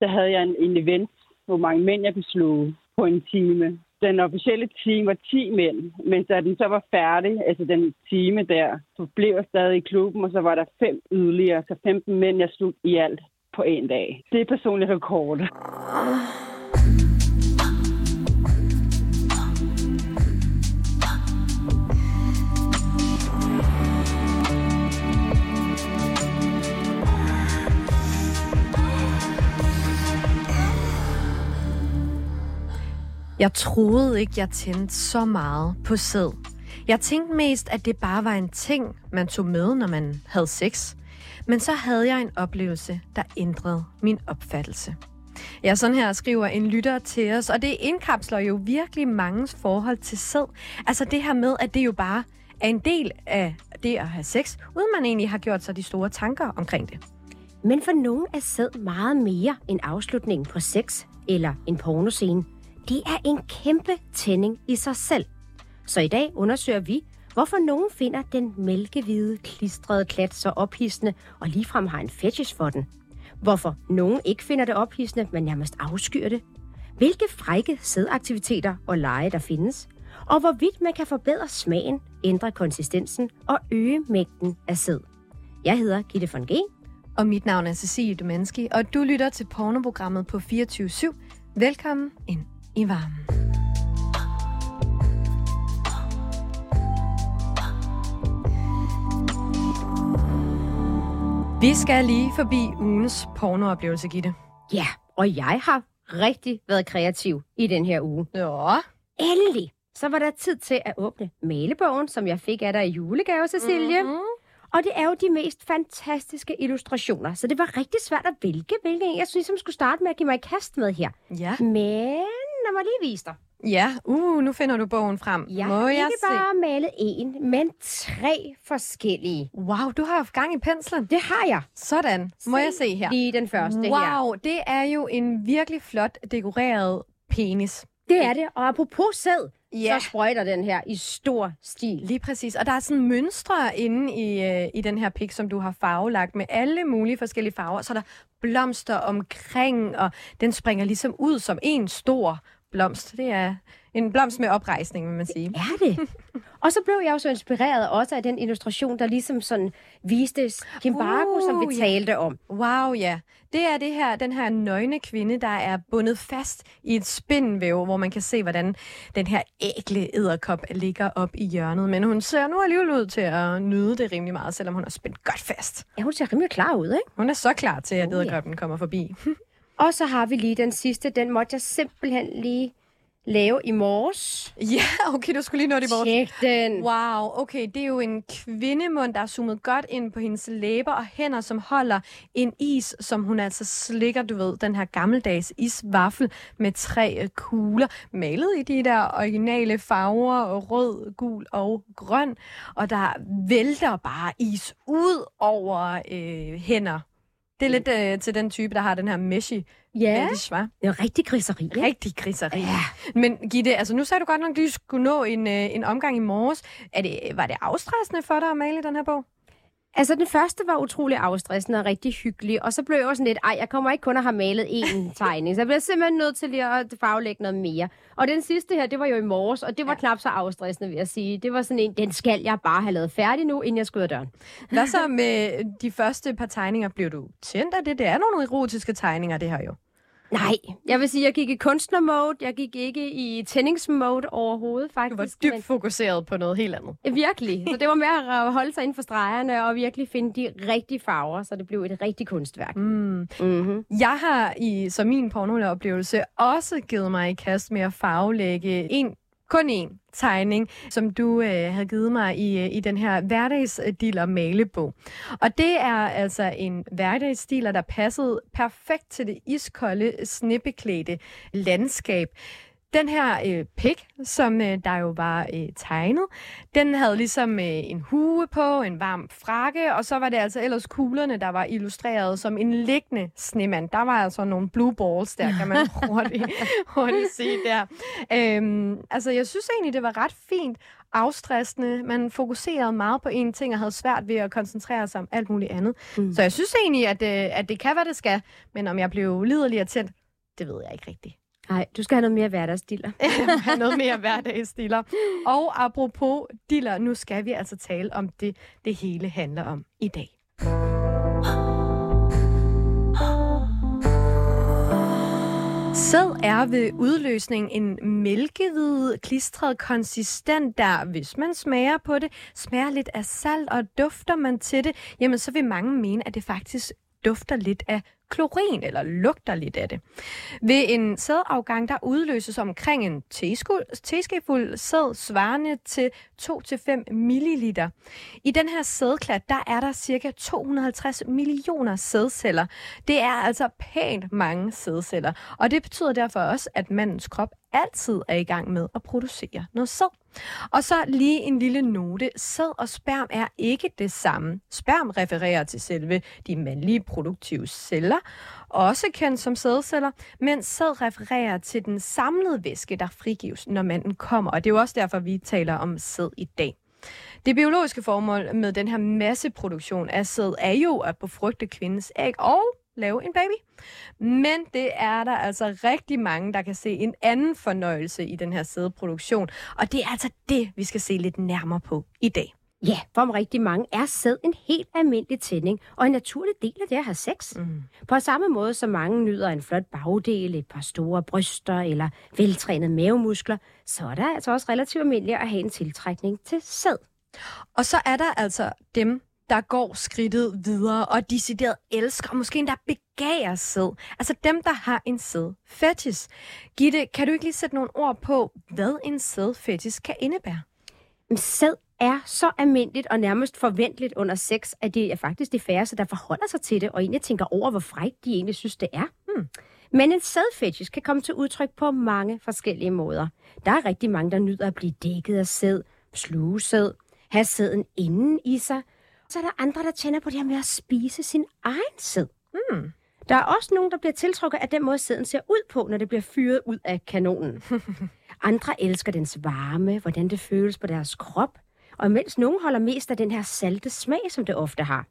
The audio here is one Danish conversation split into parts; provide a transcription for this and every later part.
der havde jeg en, en event, hvor mange mænd jeg kunne på en time. Den officielle time var 10 mænd, men da den så var færdig, altså den time der, så blev jeg stadig i klubben, og så var der fem yderligere, så 15 mænd, jeg slog i alt på en dag. Det er personlig rekord. Ah. Jeg troede ikke, jeg tændte så meget på sæd. Jeg tænkte mest, at det bare var en ting, man tog med, når man havde sex. Men så havde jeg en oplevelse, der ændrede min opfattelse. Ja, sådan her skriver en lytter til os, og det indkapsler jo virkelig mangens forhold til sæd. Altså det her med, at det jo bare er en del af det at have sex, uden man egentlig har gjort sig de store tanker omkring det. Men for nogen er sæd meget mere end afslutningen på sex eller en pornoscene. Det er en kæmpe tænding i sig selv. Så i dag undersøger vi, hvorfor nogen finder den mælkehvide, klistrede klat så ophidsende og ligefrem har en fetish for den. Hvorfor nogen ikke finder det ophidsende, men nærmest afskyr det. Hvilke frække sædaktiviteter og lege der findes. Og hvorvidt man kan forbedre smagen, ændre konsistensen og øge mængden af sæd. Jeg hedder Gitte von G. Og mit navn er Cecilie Domanski, og du lytter til pornoprogrammet på 24 /7. Velkommen ind i varmen. Vi skal lige forbi ugens pornooplevelse, Gitte. Ja, og jeg har rigtig været kreativ i den her uge. Ja. Endelig! Så var der tid til at åbne malebogen, som jeg fik af dig i julegave, Cecilie. Mm-hmm. Og det er jo de mest fantastiske illustrationer, så det var rigtig svært at vælge, hvilken en jeg synes, jeg skulle starte med at give mig i kast med her. Ja. Men lad mig lige vise dig. Ja, uh, nu finder du bogen frem. Jeg Må jeg ikke se? bare malet en, men tre forskellige. Wow, du har haft gang i penslen. Det har jeg. Sådan. Må jeg se her? Lige den første her. Wow, det er jo en virkelig flot dekoreret penis. Det er det. Og apropos sæd, Ja. så sprøjter den her i stor stil. Lige præcis. Og der er sådan mønstre inde i, øh, i den her pik, som du har farvelagt med alle mulige forskellige farver. Så er der blomster omkring, og den springer ligesom ud som en stor blomst. Det er en blomst med oprejsning, vil man sige. Er det? og så blev jeg jo så inspireret også af den illustration, der ligesom sådan viste Kimbargo, uh, som vi Uh, ja. talte om. Wow, ja. Det er det her, den her nøgne kvinde, der er bundet fast i et spindelvæv, hvor man kan se, hvordan den her ægle æderkop ligger op i hjørnet. Men hun ser nu alligevel ud til at nyde det rimelig meget, selvom hun er spændt godt fast. Ja, hun ser rimelig klar ud, ikke? Hun er så klar til, at Oh, æderkoppen kommer forbi. Og så har vi lige den sidste. Den måtte jeg simpelthen lige lave i morges. ja, okay, du skulle lige nå det i morges. Tjek den. Wow, okay, det er jo en kvindemund, der er zoomet godt ind på hendes læber og hænder, som holder en is, som hun altså slikker, du ved, den her gammeldags isvaffel med tre øh, kugler, malet i de der originale farver, rød, gul og grøn, og der vælter bare is ud over øh, hænder. Det er lidt øh, til den type, der har den her meshy Ja, fetish, hva'? det er rigtig griseri. ikke? Rigtig griseri. Ja. Men Gitte, altså nu sagde du godt nok, at du skulle nå en, øh, en omgang i morges. Er det, var det afstressende for dig at male den her bog? Altså, den første var utrolig afstressende og rigtig hyggelig, og så blev jeg også sådan lidt, ej, jeg kommer ikke kun at have malet én tegning, så jeg bliver simpelthen nødt til lige at farvelægge noget mere. Og den sidste her, det var jo i morges, og det var ja. knap så afstressende, vil jeg sige. Det var sådan en, den skal jeg bare have lavet færdig nu, inden jeg skal ud af døren. Hvad så med de første par tegninger? Blev du tændt af det? Det er nogle erotiske tegninger, det her jo. Nej, jeg vil sige, jeg gik i kunstnermode, jeg gik ikke i tændingsmode overhovedet, faktisk. Du var dybt fokuseret på noget helt andet. Men, virkelig. Så det var mere at holde sig inden for stregerne og virkelig finde de rigtige farver, så det blev et rigtigt kunstværk. Mm. Mm-hmm. Jeg har i som min pornooplevelse også givet mig i kast med at farvelægge en kun én tegning, som du øh, havde givet mig i, øh, i den her hverdagsdiller malebog. Og det er altså en hverdagsstiler, der passede perfekt til det iskolde, snippeklædte landskab. Den her øh, pik, som øh, der jo var øh, tegnet, den havde ligesom øh, en hue på, en varm frakke, og så var det altså ellers kuglerne, der var illustreret som en liggende snemand. Der var altså nogle blue balls der, kan man hurtigt, hurtigt se der. Øhm, altså, jeg synes egentlig, det var ret fint. afstressende. Man fokuserede meget på én ting og havde svært ved at koncentrere sig om alt muligt andet. Mm. Så jeg synes egentlig, at, øh, at det kan, hvad det skal. Men om jeg blev liderlig og tændt, det ved jeg ikke rigtigt. Nej, du skal have noget mere hverdagsdiller. have noget mere hverdagsdiller. Og apropos diller, nu skal vi altså tale om det, det hele handler om i dag. Sæd er ved udløsning en mælkehvid, klistret konsistent, der, hvis man smager på det, smager lidt af salt, og dufter man til det, jamen så vil mange mene, at det faktisk dufter lidt af klorin, eller lugter lidt af det. Ved en sædafgang, der udløses omkring en teskefuld sæd svarende til 2-5 ml. I den her sædklat, der er der cirka 250 millioner sædceller. Det er altså pænt mange sædceller, og det betyder derfor også, at mandens krop altid er i gang med at producere noget sæd. Og så lige en lille note. Sæd og sperm er ikke det samme. Sperm refererer til selve de mandlige produktive celler, også kendt som sædceller, mens sæd refererer til den samlede væske, der frigives, når manden kommer. Og det er jo også derfor, vi taler om sæd i dag. Det biologiske formål med den her masseproduktion af sæd er jo at befrugte kvindens æg og lave en baby. Men det er der altså rigtig mange, der kan se en anden fornøjelse i den her sædproduktion. Og det er altså det, vi skal se lidt nærmere på i dag. Ja, for rigtig mange er sæd en helt almindelig tænding, og en naturlig del af det at have sex. Mm. På samme måde som mange nyder en flot bagdel, et par store bryster eller veltrænede mavemuskler, så er der altså også relativt almindeligt at have en tiltrækning til sæd. Og så er der altså dem, der går skridtet videre og decideret elsker, og måske endda begærer sæd. Altså dem, der har en sæd fetish. Gitte, kan du ikke lige sætte nogle ord på, hvad en sæd fetish kan indebære? Sæd er så almindeligt og nærmest forventeligt under sex, at det er faktisk de færreste, der forholder sig til det, og egentlig tænker over, hvor frækt de egentlig synes, det er. Hmm. Men en sædfetish kan komme til udtryk på mange forskellige måder. Der er rigtig mange, der nyder at blive dækket af sæd, sluge sæd, have sæden inden i sig, så er der andre, der tænder på det her med at spise sin egen sæd. Mm. Der er også nogen, der bliver tiltrukket af den måde, sæden ser ud på, når det bliver fyret ud af kanonen. andre elsker dens varme, hvordan det føles på deres krop, og mens nogen holder mest af den her salte smag, som det ofte har.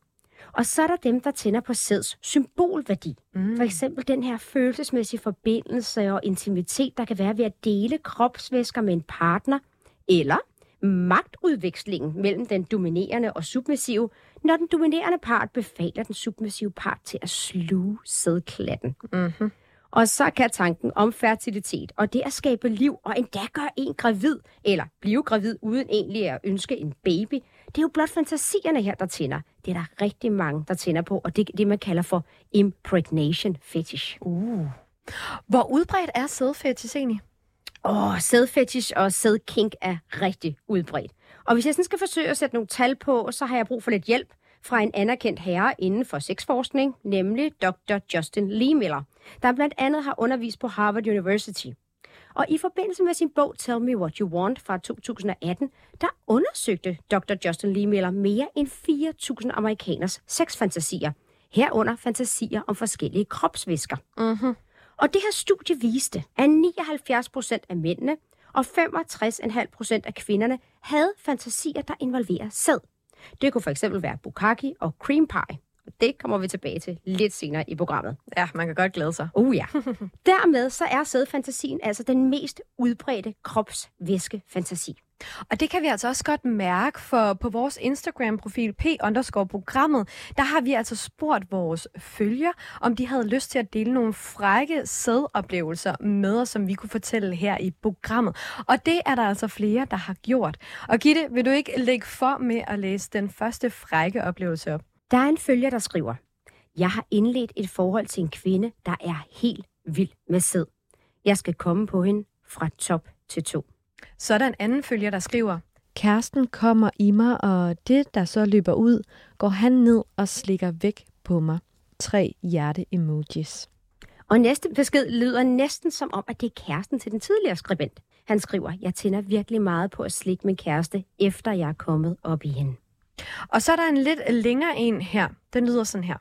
Og så er der dem, der tænder på sæds symbolværdi. Mm. For eksempel den her følelsesmæssige forbindelse og intimitet, der kan være ved at dele kropsvæsker med en partner, eller magtudvekslingen mellem den dominerende og submissive, når den dominerende part befaler den submissive part til at sluge sædklatten. Mm-hmm. Og så kan tanken om fertilitet og det at skabe liv og endda gøre en gravid, eller blive gravid uden egentlig at ønske en baby, det er jo blot fantasierne her, der tænder. Det er der rigtig mange, der tænder på, og det er det, man kalder for impregnation fetish. Uh. Hvor udbredt er sædfetish egentlig? Åh, sædfetish og sædkink er rigtig udbredt. Og hvis jeg sådan skal forsøge at sætte nogle tal på, så har jeg brug for lidt hjælp fra en anerkendt herre inden for sexforskning, nemlig Dr. Justin Lee Miller, der blandt andet har undervist på Harvard University. Og i forbindelse med sin bog Tell Me What You Want fra 2018, der undersøgte Dr. Justin Lee Miller mere end 4.000 amerikaners sexfantasier, herunder fantasier om forskellige kropsvisker. Mm-hmm. Og det her studie viste, at 79 procent af mændene og 65,5 procent af kvinderne havde fantasier, der involverer sæd. Det kunne for eksempel være bukkake og cream pie. Og det kommer vi tilbage til lidt senere i programmet. Ja, man kan godt glæde sig. Uh ja. Dermed så er sædfantasien altså den mest udbredte kropsvæskefantasi. Og det kan vi altså også godt mærke, for på vores Instagram-profil p programmet, der har vi altså spurgt vores følger, om de havde lyst til at dele nogle frække sædoplevelser med os, som vi kunne fortælle her i programmet. Og det er der altså flere, der har gjort. Og Gitte, vil du ikke lægge for med at læse den første frække oplevelse op? Der er en følger, der skriver, Jeg har indledt et forhold til en kvinde, der er helt vild med sæd. Jeg skal komme på hende fra top til to. Så er der en anden følger, der skriver, Kæresten kommer i mig, og det, der så løber ud, går han ned og slikker væk på mig. Tre hjerte-emojis. Og næste besked lyder næsten som om, at det er kæresten til den tidligere skribent. Han skriver, jeg tænder virkelig meget på at slikke min kæreste, efter jeg er kommet op i hende. Og så er der en lidt længere en her. Den lyder sådan her.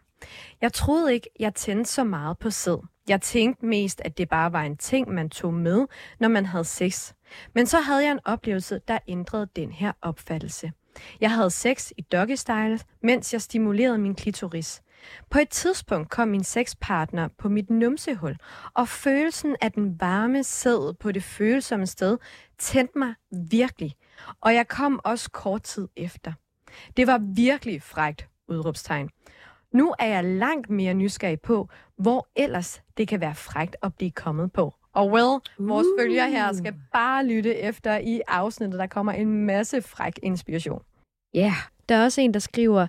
Jeg troede ikke, jeg tændte så meget på sæd. Jeg tænkte mest, at det bare var en ting, man tog med, når man havde sex. Men så havde jeg en oplevelse, der ændrede den her opfattelse. Jeg havde sex i doggy style, mens jeg stimulerede min klitoris. På et tidspunkt kom min sexpartner på mit numsehul, og følelsen af den varme sæd på det følsomme sted tændte mig virkelig. Og jeg kom også kort tid efter. Det var virkelig frægt, udråbstegn. Nu er jeg langt mere nysgerrig på, hvor ellers det kan være frægt at blive kommet på. Og well, vores uh. følger her skal bare lytte efter i afsnittet. Der kommer en masse fræk inspiration. Ja. Yeah. Der er også en, der skriver,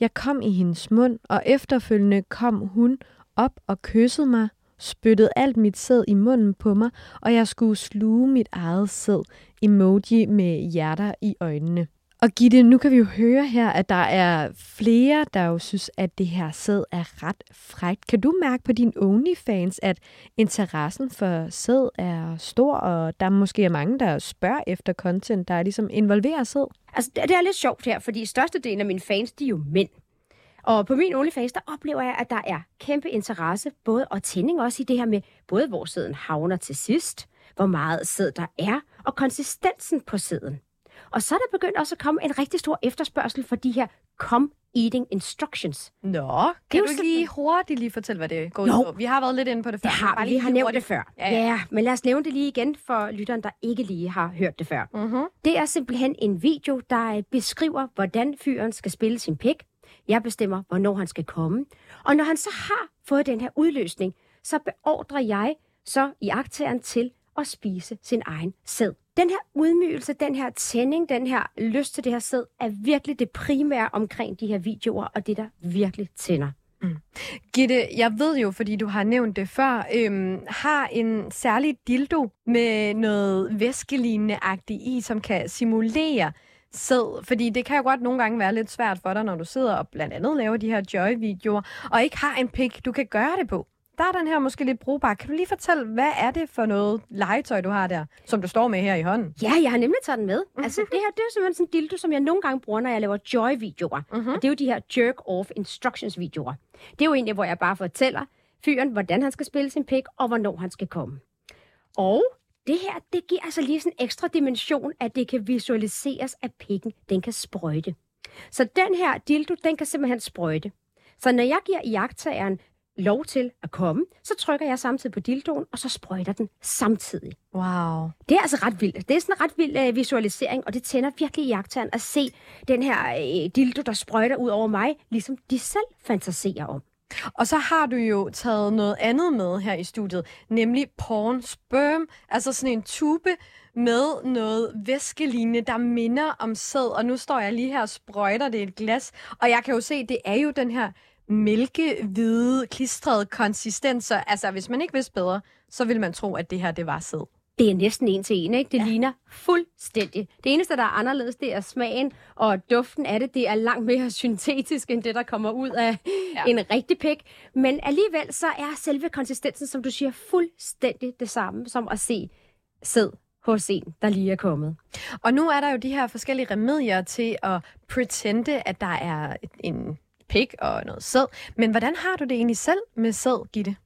jeg kom i hendes mund, og efterfølgende kom hun op og kyssede mig, spyttede alt mit sæd i munden på mig, og jeg skulle sluge mit eget sæd, emoji med hjerter i øjnene. Og Gitte, nu kan vi jo høre her, at der er flere, der jo synes, at det her sæd er ret frægt. Kan du mærke på dine OnlyFans, at interessen for sæd er stor, og der måske er mange, der spørger efter content, der ligesom involverer sæd? Altså, det er lidt sjovt her, fordi størstedelen af mine fans, de er jo mænd. Og på min OnlyFans, der oplever jeg, at der er kæmpe interesse, både og tænding også i det her med, både hvor sæden havner til sidst, hvor meget sæd der er, og konsistensen på sæden. Og så er der begyndt også at komme en rigtig stor efterspørgsel for de her come eating instructions. Nå, kan det du lige hurtigt lige fortælle, hvad det går ud på? Vi har været lidt inde på det før. Det har vi, vi har nævnt det før. Ja, ja. ja, men lad os nævne det lige igen for lytteren, der ikke lige har hørt det før. Uh-huh. Det er simpelthen en video, der beskriver, hvordan fyren skal spille sin pik. Jeg bestemmer, hvornår han skal komme. Og når han så har fået den her udløsning, så beordrer jeg så i akteren til at spise sin egen sæd. Den her udmygelse, den her tænding, den her lyst til det her sæd, er virkelig det primære omkring de her videoer, og det, der virkelig tænder. Mm. Gitte, jeg ved jo, fordi du har nævnt det før, øhm, har en særlig dildo med noget væskelignende-agtigt i, som kan simulere sæd. Fordi det kan jo godt nogle gange være lidt svært for dig, når du sidder og blandt andet laver de her joy-videoer, og ikke har en pik, du kan gøre det på der er den her måske lidt brugbar. Kan du lige fortælle, hvad er det for noget legetøj, du har der, som du står med her i hånden? Ja, jeg har nemlig taget den med. Mm-hmm. Altså, det her det er simpelthen sådan en dildo, som jeg nogle gange bruger, når jeg laver joy-videoer. Mm-hmm. Og det er jo de her jerk-off instructions-videoer. Det er jo egentlig, hvor jeg bare fortæller fyren, hvordan han skal spille sin pik, og hvornår han skal komme. Og det her, det giver altså lige sådan en ekstra dimension, at det kan visualiseres, at pikken, den kan sprøjte. Så den her dildo, den kan simpelthen sprøjte. Så når jeg giver jagttageren lov til at komme, så trykker jeg samtidig på dildoen, og så sprøjter den samtidig. Wow. Det er altså ret vildt. Det er sådan en ret vild uh, visualisering, og det tænder virkelig i jagttageren at se den her uh, dildo, der sprøjter ud over mig, ligesom de selv fantaserer om. Og så har du jo taget noget andet med her i studiet, nemlig porn sperm, altså sådan en tube med noget væskelignende, der minder om sæd. Og nu står jeg lige her og sprøjter det i et glas, og jeg kan jo se, det er jo den her mælkehvide, klistrede konsistenser. Altså, hvis man ikke vidste bedre, så ville man tro, at det her, det var sæd. Det er næsten en til en, ikke? Det ja. ligner fuldstændig. Det eneste, der er anderledes, det er smagen, og duften af det, det er langt mere syntetisk, end det, der kommer ud af ja. en rigtig pik. Men alligevel, så er selve konsistensen, som du siger, fuldstændig det samme, som at se sæd hos en, der lige er kommet. Og nu er der jo de her forskellige remedier til at pretende, at der er en pik og noget sæd. Men hvordan har du det egentlig selv med sæd, Gitte?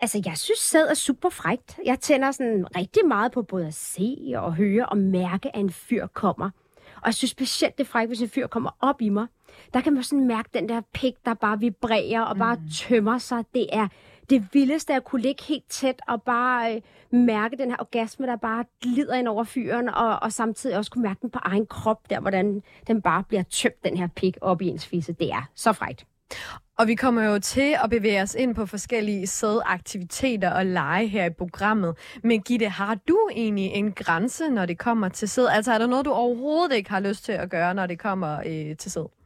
Altså, jeg synes, sæd er super frægt. Jeg tænder sådan rigtig meget på både at se og høre og mærke, at en fyr kommer. Og jeg synes specielt, det er frækt, hvis en fyr kommer op i mig. Der kan man sådan mærke den der pik, der bare vibrerer og bare mm. tømmer sig. Det er det vildeste at kunne ligge helt tæt og bare øh, mærke den her orgasme, der bare glider ind over fyren, og, og samtidig også kunne mærke den på egen krop, der hvordan den bare bliver tømt, den her pik op i ens fisse. Det er så frægt. Og vi kommer jo til at bevæge os ind på forskellige sædaktiviteter og lege her i programmet. Men Gitte, har du egentlig en grænse, når det kommer til sæd? Altså er der noget, du overhovedet ikke har lyst til at gøre, når det kommer øh, til sæd?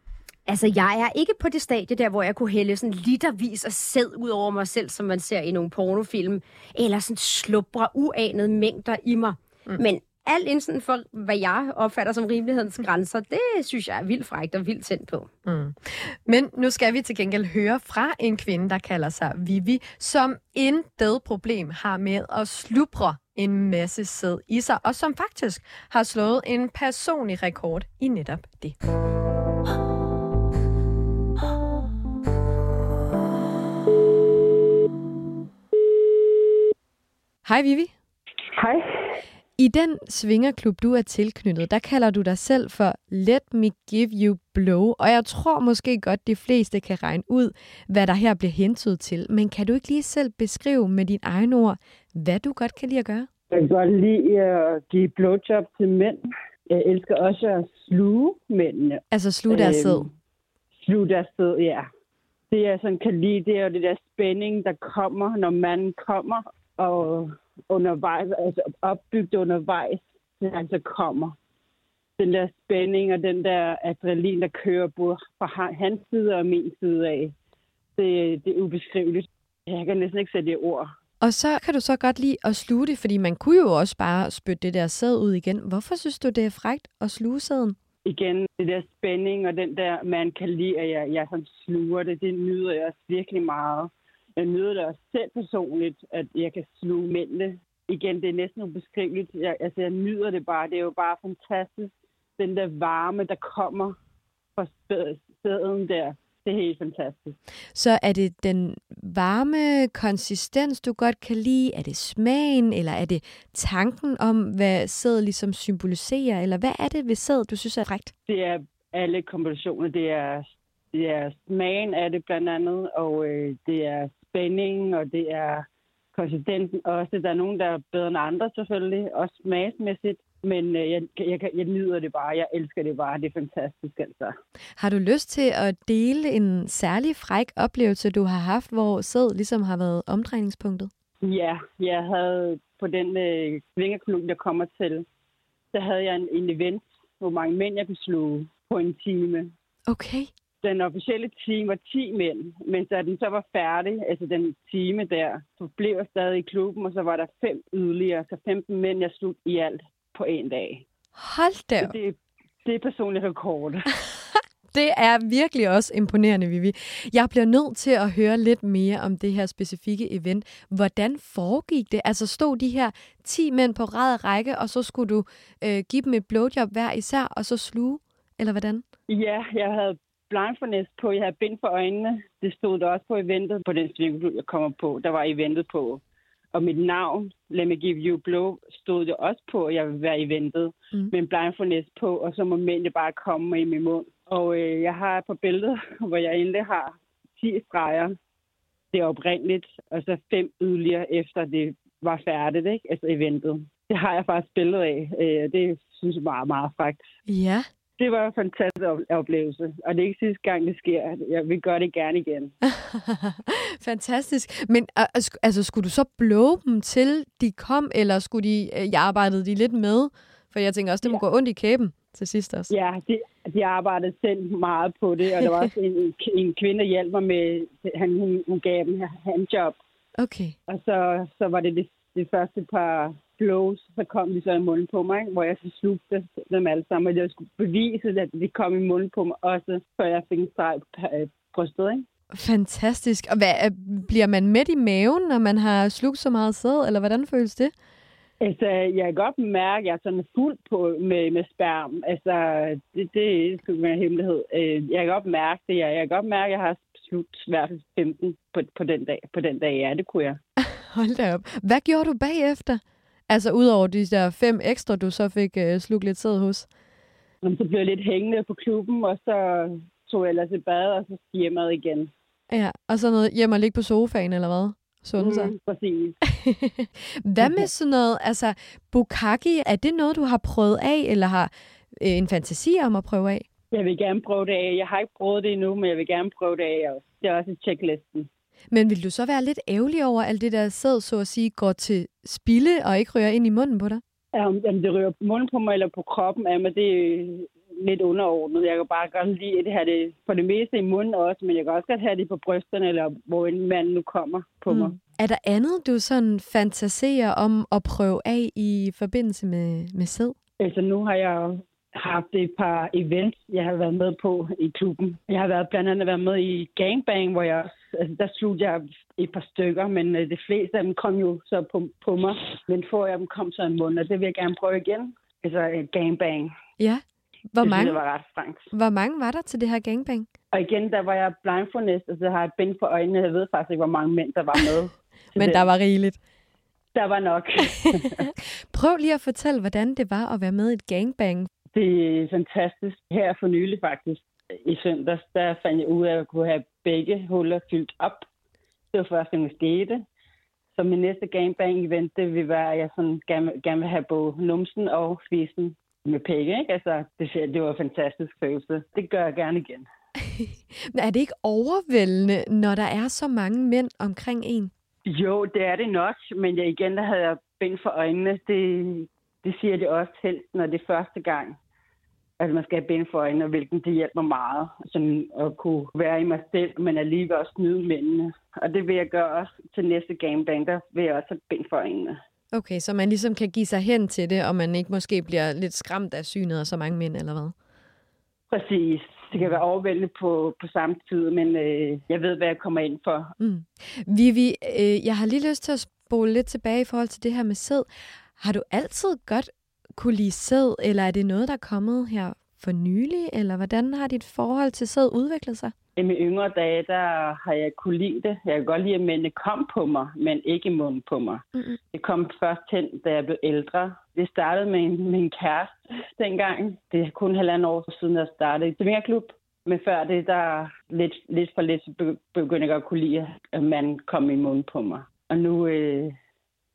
Altså, jeg er ikke på det stadie der, hvor jeg kunne hælde sådan litervis af sæd ud over mig selv, som man ser i nogle pornofilm, eller sådan slubre uanede mængder i mig. Mm. Men alt inden for, hvad jeg opfatter som rimelighedens grænser, det synes jeg er vildt frægt og vildt tændt på. Mm. Men nu skal vi til gengæld høre fra en kvinde, der kalder sig Vivi, som intet problem har med at slubre en masse sæd i sig, og som faktisk har slået en personlig rekord i netop det. Hej Vivi. Hej. I den svingerklub, du er tilknyttet, der kalder du dig selv for Let Me Give You Blow, og jeg tror måske godt, de fleste kan regne ud, hvad der her bliver hentydet til. Men kan du ikke lige selv beskrive med dine egne ord, hvad du godt kan lide at gøre? Jeg kan godt lide at give blowjob til mænd. Jeg elsker også at sluge mændene. Altså sluge deres sæd. Øhm, Sluge deres sæd, ja. Det jeg sådan kan lide, det er det der spænding, der kommer, når man kommer, og undervejs, altså opbygget undervejs, til han så kommer. Den der spænding og den der adrenalin, der kører både fra hans side og min side af, det, det er ubeskriveligt. Jeg kan næsten ikke sætte det i ord. Og så kan du så godt lide at sluge det, fordi man kunne jo også bare spytte det der sæd ud igen. Hvorfor synes du, det er frægt at sluge sæden? Igen, det der spænding og den der, man kan lide, at jeg, jeg sådan sluger det, det nyder jeg også virkelig meget. Jeg nyder det også selv personligt, at jeg kan sluge mændene. Igen, det er næsten ubeskriveligt. Jeg, altså, jeg nyder det bare. Det er jo bare fantastisk. Den der varme, der kommer fra stedet der. Det er helt fantastisk. Så er det den varme konsistens, du godt kan lide? Er det smagen, eller er det tanken om, hvad sæd ligesom symboliserer? Eller hvad er det ved sæd, du synes er frækt? Det er alle kombinationer. Det er, det er smagen af det blandt andet, og øh, det er spændingen, og det er konsistensen også. Der er nogen, der er bedre end andre selvfølgelig, også smagsmæssigt. Men øh, jeg, jeg, jeg nyder det bare. Jeg elsker det bare. Det er fantastisk, altså. Har du lyst til at dele en særlig fræk oplevelse, du har haft, hvor sæd ligesom har været omdrejningspunktet? Ja, jeg havde på den øh, svingerklub, jeg kommer til, der havde jeg en, en event, hvor mange mænd jeg kunne slå på en time. Okay. Den officielle time var 10 mænd, men da den så var færdig, altså den time der, så blev jeg stadig i klubben, og så var der fem yderligere, så 15 mænd, jeg slog i alt på en dag. Hold da. Det, det er personlig rekord. det er virkelig også imponerende, Vivi. Jeg bliver nødt til at høre lidt mere om det her specifikke event. Hvordan foregik det? Altså stod de her 10 mænd på rad række, og så skulle du øh, give dem et blowjob hver især, og så sluge? Eller hvordan? Ja, jeg havde blindfoldness på. Jeg havde bind for øjnene. Det stod der også på eventet, på den svingeklub, jeg kommer på. Der var eventet på og mit navn, Let Me Give You Blow, stod det også på, at jeg vil være i ventet mm. med en blindfoldness på, og så må mændene bare komme i min mund. Og øh, jeg har på billedet, hvor jeg endelig har 10 streger. Det er oprindeligt, og så fem yderligere efter det var færdigt, ikke? altså eventet. Det har jeg faktisk billede af. Øh, det synes jeg var meget frækt. Ja det var en fantastisk oplevelse, og det er ikke sidste gang, det sker. Jeg vil gøre det gerne igen. Fantastisk. Men altså, skulle du så blow dem til, de kom, eller skulle de, øh, jeg arbejdede de lidt med? For jeg tænker også, det må ja. gå ondt i kæben til sidst også. Ja, de, de arbejdede selv meget på det, og der var også en, en kvinde, der hjalp mig med, han, hun, hun gav dem en job. Okay. Og så, så var det det, det første par blows, så kom de så i munden på mig, hvor jeg så slugte dem alle sammen, og jeg skulle bevise, at de kom i munden på mig også, før jeg fik en streg på øh, brystet, ikke? Fantastisk. Og hvad, bliver man midt i maven, når man har slugt så meget sæd, eller hvordan føles det? Altså, jeg kan godt mærke, at jeg er sådan fuld på med, med sperm. Altså, det, det skulle være en hemmelighed. Øh, jeg kan godt mærke det. Jeg, jeg kan godt mærke, at jeg har slugt i hvert fald 15 på, på, den dag. På den dag, ja, det kunne jeg. Hold da op. Hvad gjorde du bagefter? Altså udover de der fem ekstra, du så fik uh, slugt lidt sæd hos? Jamen, så blev jeg lidt hængende på klubben, og så tog jeg ellers i bad, og så hjemad igen. Ja, og så noget hjem og ligge på sofaen, eller hvad? Sunde sig. Mm, præcis. hvad med sådan noget, altså bukkake, er det noget, du har prøvet af, eller har øh, en fantasi om at prøve af? Jeg vil gerne prøve det af. Jeg har ikke prøvet det endnu, men jeg vil gerne prøve det af. Det er også i checklisten. Men vil du så være lidt ærgerlig over, at alt det der sæd, så at sige, går til spilde og ikke rører ind i munden på dig? Ja, om det rører munden på mig eller på kroppen, er, men det er lidt underordnet. Jeg kan bare godt lide at have det for det meste i munden også, men jeg kan også godt have det på brysterne, eller hvor en mand nu kommer på mm. mig. Er der andet, du sådan fantaserer om at prøve af i forbindelse med, med sæd? Altså nu har jeg haft et par events, jeg har været med på i klubben. Jeg har været blandt andet været med i Gangbang, hvor jeg altså, der slugte jeg et par stykker, men øh, de fleste af dem kom jo så på, på mig. Men få af dem kom så en måned, og det vil jeg gerne prøve igen. Altså et gangbang. Ja. Hvor det mange, synes, var ret frankt. Hvor mange var der til det her gangbang? Og igen, der var jeg blindfoldness, og så har jeg bind for øjnene. Jeg ved faktisk ikke, hvor mange mænd, der var med. men der var rigeligt. Der var nok. Prøv lige at fortælle, hvordan det var at være med i et gangbang. Det er fantastisk. Her for nylig faktisk, i søndags, der fandt jeg ud af, at jeg kunne have begge huller fyldt op. Det var første gang, det skete. Så min næste gangbang-event, det vil være, at jeg sådan gerne, gerne vil have både numsen og fisen med penge. Ikke? Altså, det, det var en fantastisk følelse. Det gør jeg gerne igen. Men er det ikke overvældende, når der er så mange mænd omkring en? Jo, det er det nok, men jeg, igen, der havde jeg ben for øjnene. Det, det siger det også helst, når det er første gang, at man skal have ben for øjnene, hvilken det hjælper meget. Sådan at kunne være i mig selv, men alligevel også nyde mændene. Og det vil jeg gøre også til næste gamebang, der vil jeg også have ben for øjnene. Okay, så man ligesom kan give sig hen til det, og man ikke måske bliver lidt skræmt af synet af så mange mænd, eller hvad? Præcis. Det kan være overvældende på, på samme tid, men øh, jeg ved, hvad jeg kommer ind for. Mm. Vivi, øh, jeg har lige lyst til at spole lidt tilbage i forhold til det her med sæd. Har du altid godt kunne lide sæd, eller er det noget, der er kommet her for nylig, eller hvordan har dit forhold til sæd udviklet sig? I mine yngre dage, der har jeg kunne lide det. Jeg kan godt lide, at mændene kom på mig, men ikke munden på mig. Mm-hmm. Det kom først hen, da jeg blev ældre. Det startede med en, en kæreste dengang. Det er kun halvandet år siden, jeg startede i Svingerklub. Men før det, der lidt, lidt for lidt begyndte jeg at kunne lide, at man kom i munden på mig. Og nu øh,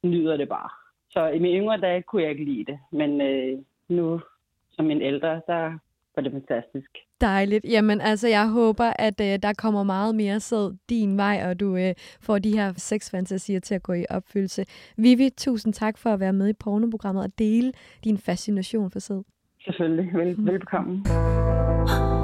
nyder det bare. Så i mine yngre dage kunne jeg ikke lide det. Men øh, nu, som en ældre, der var det fantastisk. Dejligt. Jamen altså, jeg håber, at øh, der kommer meget mere sæd din vej, og du øh, får de her sexfantasier til at gå i opfyldelse. Vivi, tusind tak for at være med i pornoprogrammet og dele din fascination for sæd. Selvfølgelig. Vel, velbekomme.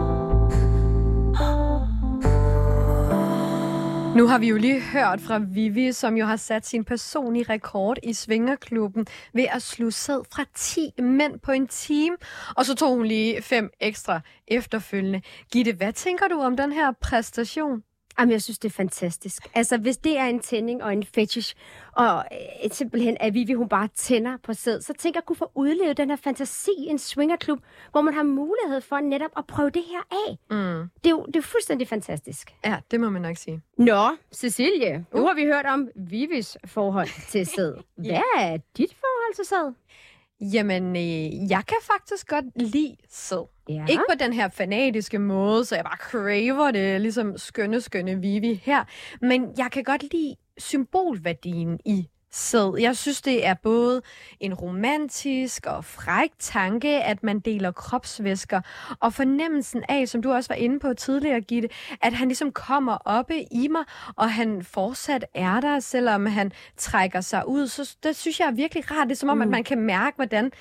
Nu har vi jo lige hørt fra Vivi, som jo har sat sin personlige rekord i Svingerklubben ved at slå sæd fra 10 mænd på en time. Og så tog hun lige fem ekstra efterfølgende. Gitte, hvad tænker du om den her præstation? Jamen, jeg synes, det er fantastisk. Altså, hvis det er en tænding og en fetish, og øh, simpelthen at Vivi, hun bare tænder på sæd, så tænker jeg kunne få udlevet den her fantasi i en swingerklub, hvor man har mulighed for netop at prøve det her af. Mm. Det, er jo, det er fuldstændig fantastisk. Ja, det må man nok sige. Nå, Cecilie, nu uh. har vi hørt om Vivis forhold til sæd. Hvad er dit forhold til sæd? Jamen, øh, jeg kan faktisk godt lide sæd. Ja. Ikke på den her fanatiske måde, så jeg bare craver det, ligesom skønne, skønne Vivi her. Men jeg kan godt lide symbolværdien i sæd. Jeg synes, det er både en romantisk og fræk tanke, at man deler kropsvæsker, og fornemmelsen af, som du også var inde på tidligere, Gitte, at han ligesom kommer oppe i mig, og han fortsat er der, selvom han trækker sig ud. Så det synes jeg er virkelig rart. Det er som om, mm. at man kan mærke, hvordan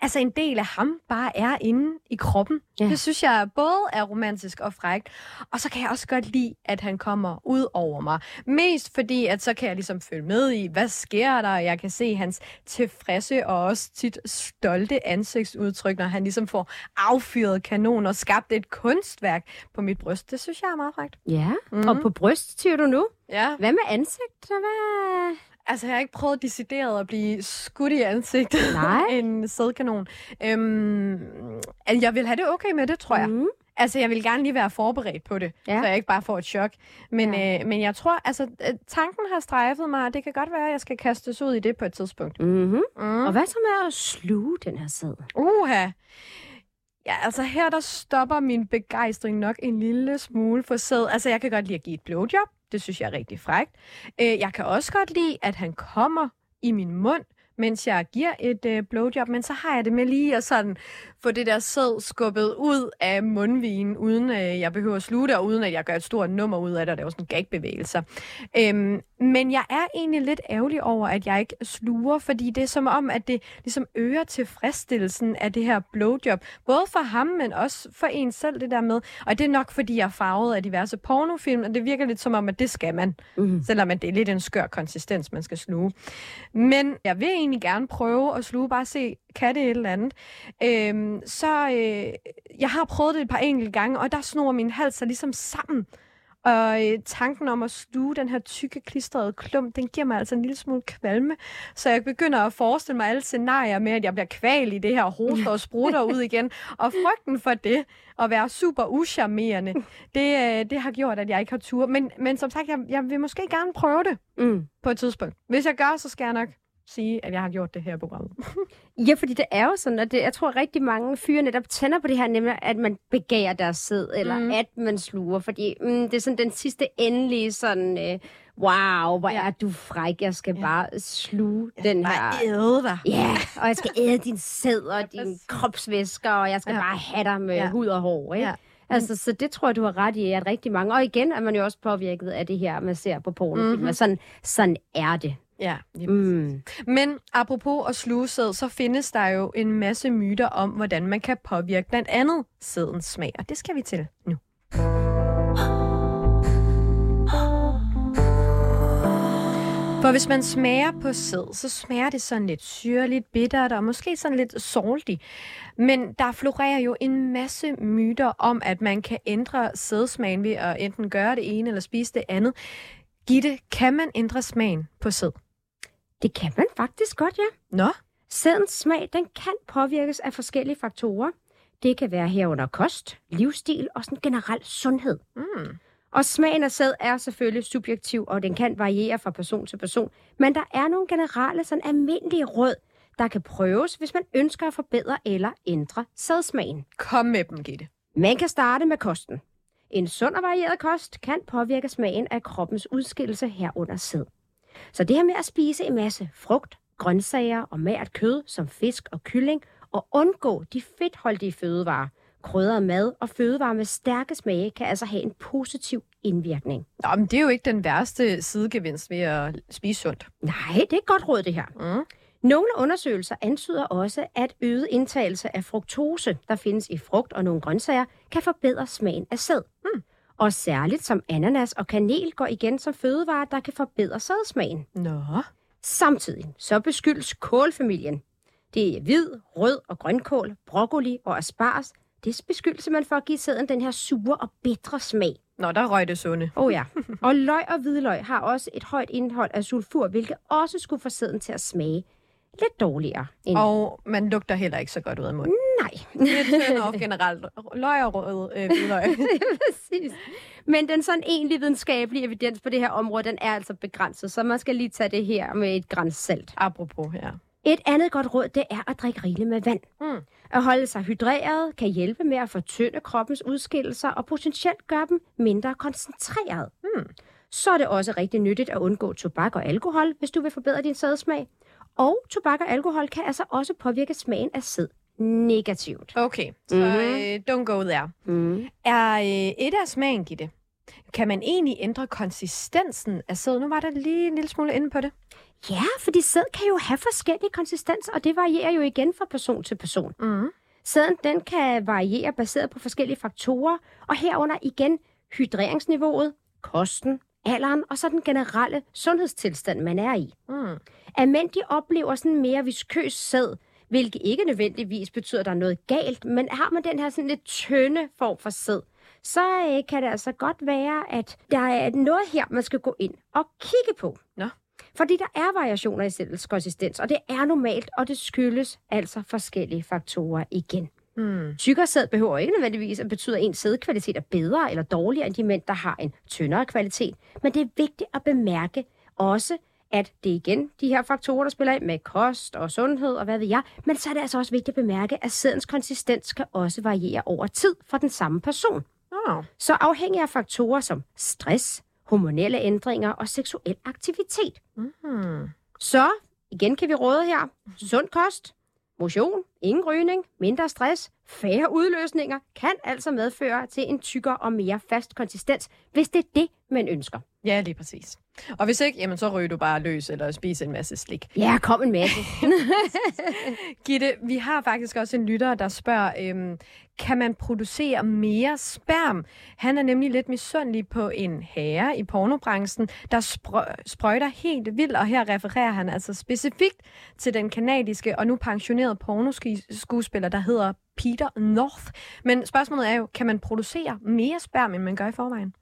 altså en del af ham bare er inde i kroppen. Ja. Det synes jeg både er romantisk og frækt. Og så kan jeg også godt lide, at han kommer ud over mig. Mest fordi, at så kan jeg ligesom følge med i, hvad sker der? Jeg kan se hans tilfredse og også tit stolte ansigtsudtryk, når han ligesom får affyret kanon og skabt et kunstværk på mit bryst. Det synes jeg er meget frækt. Ja, mm-hmm. og på bryst, siger du nu? Ja. Hvad med ansigt? Hvad... Altså, jeg har ikke prøvet decideret at blive skudt i ansigtet Nej. en sædkanon. Øhm, altså, jeg vil have det okay med det, tror jeg. Mm. Altså, jeg vil gerne lige være forberedt på det, ja. så jeg ikke bare får et chok. Men, ja. øh, men jeg tror, altså, øh, tanken har strejfet mig, og det kan godt være, at jeg skal kastes ud i det på et tidspunkt. Mm-hmm. Mm. Og hvad så med at sluge den her sæd? Uha. Ja, altså her der stopper min begejstring nok en lille smule for sæd. Altså, jeg kan godt lide at give et blowjob. Det synes jeg er rigtig frægt. Øh, jeg kan også godt lide, at han kommer i min mund, mens jeg giver et øh, blowjob, men så har jeg det med lige at sådan få det der sæd skubbet ud af mundvinen, uden øh, jeg behøver at slutte, og uden at jeg gør et stort nummer ud af det, og laver sådan gagbevægelser. Øhm, men jeg er egentlig lidt ærgerlig over, at jeg ikke sluger, fordi det er som om, at det ligesom øger tilfredsstillelsen af det her blowjob. Både for ham, men også for en selv, det der med. Og det er nok, fordi jeg er farvet af diverse pornofilm, og det virker lidt som om, at det skal man. Mm. Selvom at det er lidt en skør konsistens, man skal sluge. Men jeg vil egentlig gerne prøve at sluge, bare se, kan det et eller andet. Øhm, så øh, jeg har prøvet det et par enkelte gange, og der snor min hals sig ligesom sammen. Og øh, tanken om at sluge den her tykke, klistrede klump, den giver mig altså en lille smule kvalme. Så jeg begynder at forestille mig alle scenarier med, at jeg bliver kval i det her hoster og sprutter ud igen. Og frygten for det, at være super uscharmerende, det, øh, det har gjort, at jeg ikke har tur. Men, men som sagt, jeg, jeg vil måske gerne prøve det mm. på et tidspunkt. Hvis jeg gør, så skal jeg nok sige, at jeg har gjort det her program. Ja, fordi det er jo sådan, at det, jeg tror rigtig mange fyre netop tænder på det her, nemlig at man begærer deres sæd, eller Mm. at man sluger, fordi mm, det er sådan den sidste endelige sådan, øh, wow, hvor Ja. er du fræk, jeg skal Ja. bare sluge den her... æde dig. Ja, og jeg skal æde din sæd og Ja, dine kropsvæsker, og jeg skal Ja. bare have dig med Ja. hud og hår, ikke? Ja. Altså, så det tror jeg, du har ret i, at rigtig mange... Og igen er man jo også påvirket af det her, man ser på pornofilmer. Mhm. Mm-hmm. Sådan, sådan er det. Ja. Mm. Men apropos at sluge sæd, så findes der jo en masse myter om, hvordan man kan påvirke blandt andet sædens smag, og det skal vi til nu. For hvis man smager på sæd, så smager det sådan lidt syrligt, bittert og måske sådan lidt salty. Men der florerer jo en masse myter om, at man kan ændre sædsmagen ved at enten gøre det ene eller spise det andet. Gitte, kan man ændre smagen på sæd? Det kan man faktisk godt, ja. Nå, Sædens smag den kan påvirkes af forskellige faktorer. Det kan være herunder kost, livsstil og sådan generel sundhed. mm. Og smagen af sæd er selvfølgelig subjektiv, og den kan variere fra person til person. Men der er nogle generelle, sådan almindelige råd, der kan prøves, hvis man ønsker at forbedre eller ændre sædsmagen. kom med dem, Gitte. Man kan starte med kosten. En sund og varieret kost kan påvirke smagen af kroppens udskillelse herunder sæd. Så det her med at spise en masse frugt, grøntsager og mært kød som fisk og kylling, og undgå de fedtholdige fødevarer, krydret mad og fødevarer med stærke smage kan altså have en positiv indvirkning. Nå, men det er jo ikke den værste sidegevinst ved at spise sundt. Nej, det er et godt råd det her. Mm. Nogle undersøgelser antyder også, at øget indtagelse af fruktose, der findes i frugt og nogle grøntsager, kan forbedre smagen af sæd. Hmm. Og særligt som ananas og kanel går igen som fødevarer, der kan forbedre sædsmagen. Nå. Samtidig så beskyldes kålfamilien. Det er hvid, rød og grønkål, broccoli og asparges. Det beskyldes man for at give sæden den her sure og bitre smag. Nå, der røg det sunde. Oh ja. Og løg og hvidløg har også et højt indhold af sulfur, hvilket også skulle få sæden til at smage lidt dårligere. End... Og man lugter heller ikke så godt ud af munden. Nej. Det off generelt. Løg og rød øh, hvidløg. Præcis. Men den sådan egentlig videnskabelige evidens på det her område, den er altså begrænset, så man skal lige tage det her med et græns salt. Apropos her. Et andet godt råd, det er at drikke rigeligt med vand. Mm. At holde sig hydreret kan hjælpe med at fortynde kroppens udskillelser og potentielt gøre dem mindre koncentreret. Mm. Så er det også rigtig nyttigt at undgå tobak og alkohol, hvis du vil forbedre din sædsmag. Og tobak og alkohol kan altså også påvirke smagen af sæd negativt. Okay, så Mhm. øh, don't go there. Mm. Er øh, et af smagen, Gitte? Kan man egentlig ændre konsistensen af sæd? Nu var der lige en lille smule inde på det. Ja, fordi sæd kan jo have forskellige konsistenser, og det varierer jo igen fra person til person. Mm. Sæden den kan variere baseret på forskellige faktorer, og herunder igen hydreringsniveauet, kosten, alderen og så den generelle sundhedstilstand, man er i. Mm. At mænd de oplever sådan mere viskøs sæd, hvilket ikke nødvendigvis betyder, at der er noget galt, men har man den her sådan lidt tynde form for sæd, så øh, kan det altså godt være, at der er noget her, man skal gå ind og kigge på. Nå. Fordi der er variationer i sædets konsistens, og det er normalt, og det skyldes altså forskellige faktorer igen. Mm. Tykkere sæd behøver ikke nødvendigvis at betyde, at ens sædkvalitet er bedre eller dårligere end de mænd, der har en tyndere kvalitet. Men det er vigtigt at bemærke også, at det er igen de her faktorer, der spiller ind med kost og sundhed og hvad ved jeg. Men så er det altså også vigtigt at bemærke, at sædens konsistens kan også variere over tid for den samme person. Oh. Så afhængig af faktorer som stress, hormonelle ændringer og seksuel aktivitet. Mm. Så igen kan vi råde her. Sund kost, motion, ingen rygning, mindre stress, færre udløsninger kan altså medføre til en tykkere og mere fast konsistens, hvis det er det, man ønsker. Ja, lige præcis. Og hvis ikke, jamen så ryger du bare løs eller spiser en masse slik. Ja, kom en masse. Gitte, vi har faktisk også en lytter, der spørger, øhm, kan man producere mere sperm? Han er nemlig lidt misundelig på en herre i pornobranchen, der sprø- sprøjter helt vildt, og her refererer han altså specifikt til den kanadiske og nu pensionerede pornoskuespiller, der hedder Peter North. Men spørgsmålet er jo, kan man producere mere sperm, end man gør i forvejen?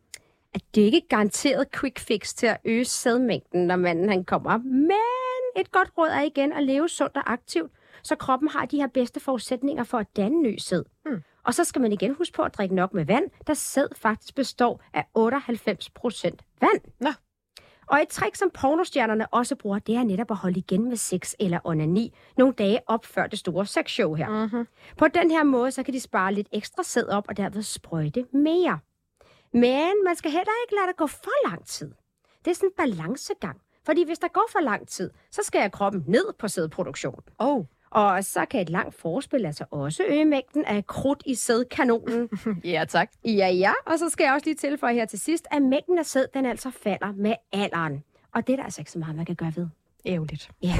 at det er ikke garanteret quick fix til at øge sædmængden, når manden han kommer. Men et godt råd er igen at leve sundt og aktivt, så kroppen har de her bedste forudsætninger for at danne ny sæd. Hmm. Og så skal man igen huske på at drikke nok med vand, da sæd faktisk består af 98 procent vand. Nå. Og et trick, som pornostjernerne også bruger, det er netop at holde igen med sex eller onani nogle dage op før det store sexshow her. Mm-hmm. På den her måde, så kan de spare lidt ekstra sæd op og derved sprøjte mere. Men man skal heller ikke lade det gå for lang tid. Det er sådan en balancegang. Fordi hvis der går for lang tid, så skal jeg kroppen ned på sædproduktionen. Oh, Og så kan et langt forspil altså også øge mængden af krudt i sædkanonen. ja tak. ja, ja. Og så skal jeg også lige tilføje her til sidst, at mængden af sæd, den altså falder med alderen. Og det er der altså ikke så meget, man kan gøre ved. Ærgerligt. Ja.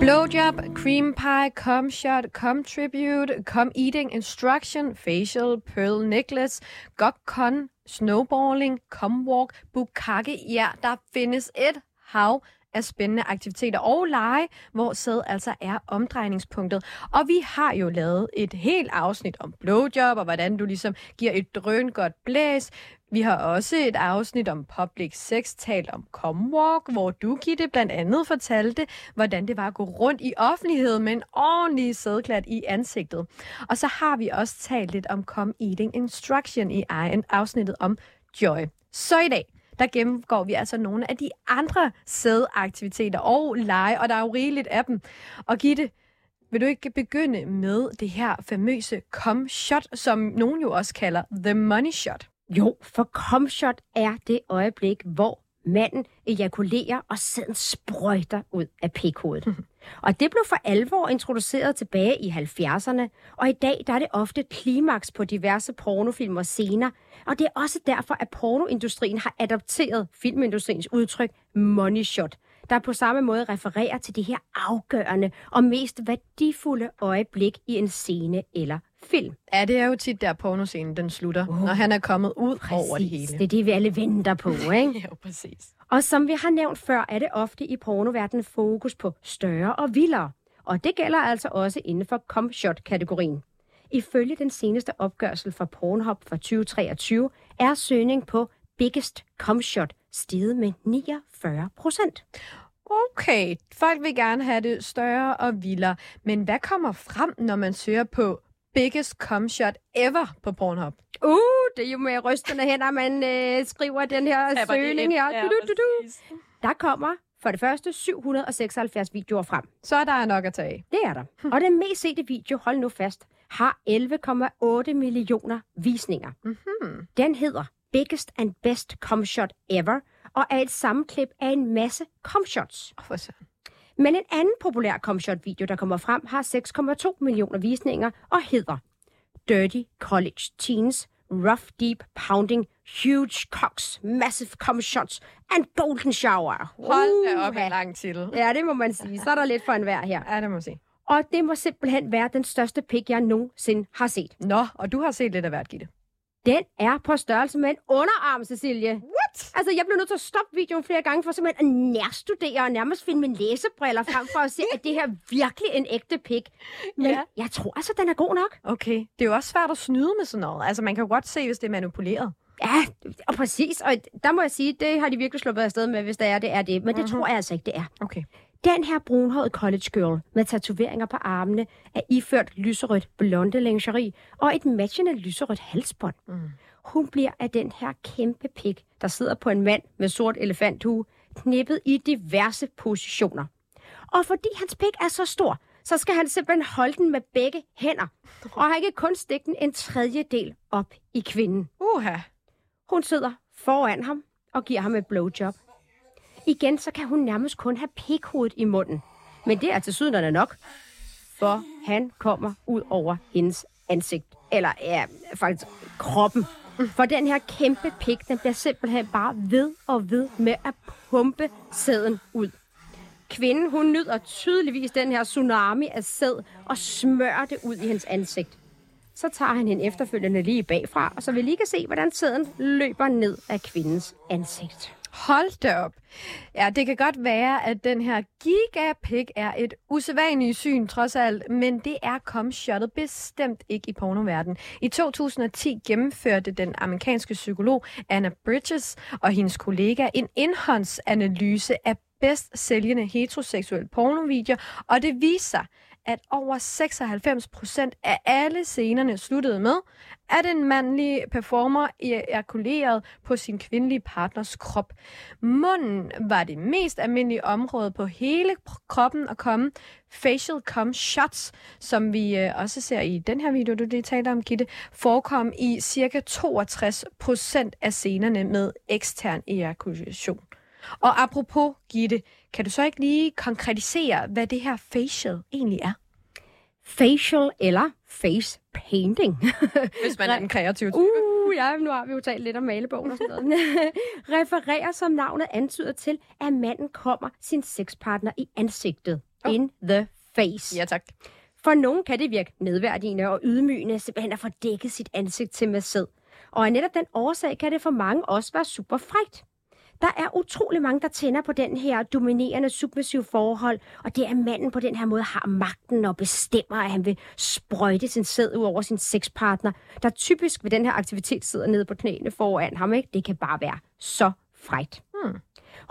Blowjob, cream pie, cum shot, cum tribute, cum eating instruction, facial, pearl necklace, gokcon, snowballing, comwalk, bukkake. Ja, der findes et hav af spændende aktiviteter og lege, hvor sæd altså er omdrejningspunktet. Og vi har jo lavet et helt afsnit om blowjob, og hvordan du ligesom giver et drøn godt blæs. Vi har også et afsnit om public sex, talt om comwalk, hvor du, Gitte, blandt andet fortalte, hvordan det var at gå rundt i offentligheden med en ordentlig sædklat i ansigtet. Og så har vi også talt lidt om come eating instruction i egen afsnittet om joy. Så i dag, der gennemgår vi altså nogle af de andre sædaktiviteter og lege, og der er jo rigeligt af dem. Og Gitte, vil du ikke begynde med det her famøse cum shot, som nogen jo også kalder the money shot? Jo, for comshot er det øjeblik, hvor manden ejakulerer, og sæden sprøjter ud af pikhovedet. og det blev for alvor introduceret tilbage i 70'erne, og i dag der er det ofte klimaks på diverse pornofilm og scener, og det er også derfor, at pornoindustrien har adopteret filmindustriens udtryk money shot, der på samme måde refererer til det her afgørende og mest værdifulde øjeblik i en scene eller film. Ja, det er jo tit der pornoscenen den slutter, oh. når han er kommet ud Præcis. over det hele. det er det, vi alle venter på, ikke? Ja, præcis. Og som vi har nævnt før, er det ofte i pornoverdenen fokus på større og vildere. Og det gælder altså også inden for comshot-kategorien. Ifølge den seneste opgørelse fra Pornhub fra 2023 er søgning på Biggest Comshot steget med 49 procent. Okay, folk vil gerne have det større og vildere, men hvad kommer frem, når man søger på biggest cum shot ever på Pornhub? Uh, det er jo med rystende hænder, man øh, skriver den her søgning her. Du, du, du, du. Der kommer for det første 776 videoer frem. Så er der nok at tage af. Det er der. Og den mest sete video, hold nu fast, har 11,8 millioner visninger. Mm-hmm. Den hedder Biggest and Best Cum Shot Ever, og er et sammenklip af en masse cum shots. Oh, for. Men en anden populær cum shot video, der kommer frem, har 6,2 millioner visninger og hedder Dirty College Teens, Rough Deep Pounding, Huge Cocks, Massive Cum Shots and Golden Shower. Hold da op en lang titel. Ja, det må man sige. Så er der lidt for enhver her. Ja, det må jeg sige. Og det må simpelthen være den største pik, jeg nogensinde har set. Nå, og du har set lidt af hvert, Gitte. Den er på størrelse med en underarm, Cecilie. What? Altså, jeg blev nødt til at stoppe videoen flere gange for simpelthen at nærstudere og nærmest finde mine læsebriller frem for at se, at det her virkelig en ægte pik. Men Ja. jeg tror altså, den er god nok. Okay, det er jo også svært at snyde med sådan noget. Altså, man kan jo godt se, hvis det er manipuleret. Ja, og præcis. Og der må jeg sige, det har de virkelig sluppet afsted med, hvis det er, det er det. Men det Mhm. tror jeg altså ikke, det er. Okay. Den her brunhårede college girl med tatoveringer på armene er iført lyserødt blonde lingerie og et matchende lyserødt halsbånd. Mm. Hun bliver af den her kæmpe pik, der sidder på en mand med sort elefanthue, knippet i diverse positioner. Og fordi hans pik er så stor, så skal han simpelthen holde den med begge hænder. Og han kan kun stikke den en tredjedel op i kvinden. Uha. Hun sidder foran ham og giver ham et blowjob. Igen, så kan hun nærmest kun have pikhovedet i munden. Men det er til syderne nok, for han kommer ud over hendes ansigt. Eller ja, faktisk kroppen. For den her kæmpe pik, den bliver simpelthen bare ved og ved med at pumpe sæden ud. Kvinden, hun nyder tydeligvis den her tsunami af sæd og smører det ud i hendes ansigt. Så tager han hende efterfølgende lige bagfra, og så vi lige kan se, hvordan sæden løber ned af kvindens ansigt. Hold da op. Ja, det kan godt være, at den her gigapik er et usædvanligt syn trods alt, men det er komshottet bestemt ikke i pornoverdenen. I 2010 gennemførte den amerikanske psykolog Anna Bridges og hendes kollega en indhåndsanalyse af bedst sælgende heteroseksuelle pornovideoer, og det viser sig, at over 96 procent af alle scenerne sluttede med, at en mandlig performer ejakulerede på sin kvindelige partners krop. Munden var det mest almindelige område på hele kroppen at komme. Facial cum shots, som vi øh, også ser i den her video, du lige talte om, Gitte, forekom i cirka 62 procent af scenerne med ekstern ejakulation. Og apropos Gitte, kan du så ikke lige konkretisere, hvad det her facial egentlig er? Facial eller face painting. Hvis man er en kreativ type. Uh, ja, nu har vi jo talt lidt om malebogen og sådan noget. Refererer som navnet antyder til, at manden kommer sin sexpartner i ansigtet. Oh. In the face. Ja, tak. For nogen kan det virke nedværdigende og ydmygende simpelthen at få dækket sit ansigt til med sæd. Og af netop den årsag kan det for mange også være super frægt. Der er utrolig mange, der tænder på den her dominerende, submissive forhold, og det er, at manden på den her måde har magten og bestemmer, at han vil sprøjte sin sæd ud over sin sexpartner, der typisk ved den her aktivitet sidder nede på knæene foran ham. Ikke? Det kan bare være så frægt. Hmm.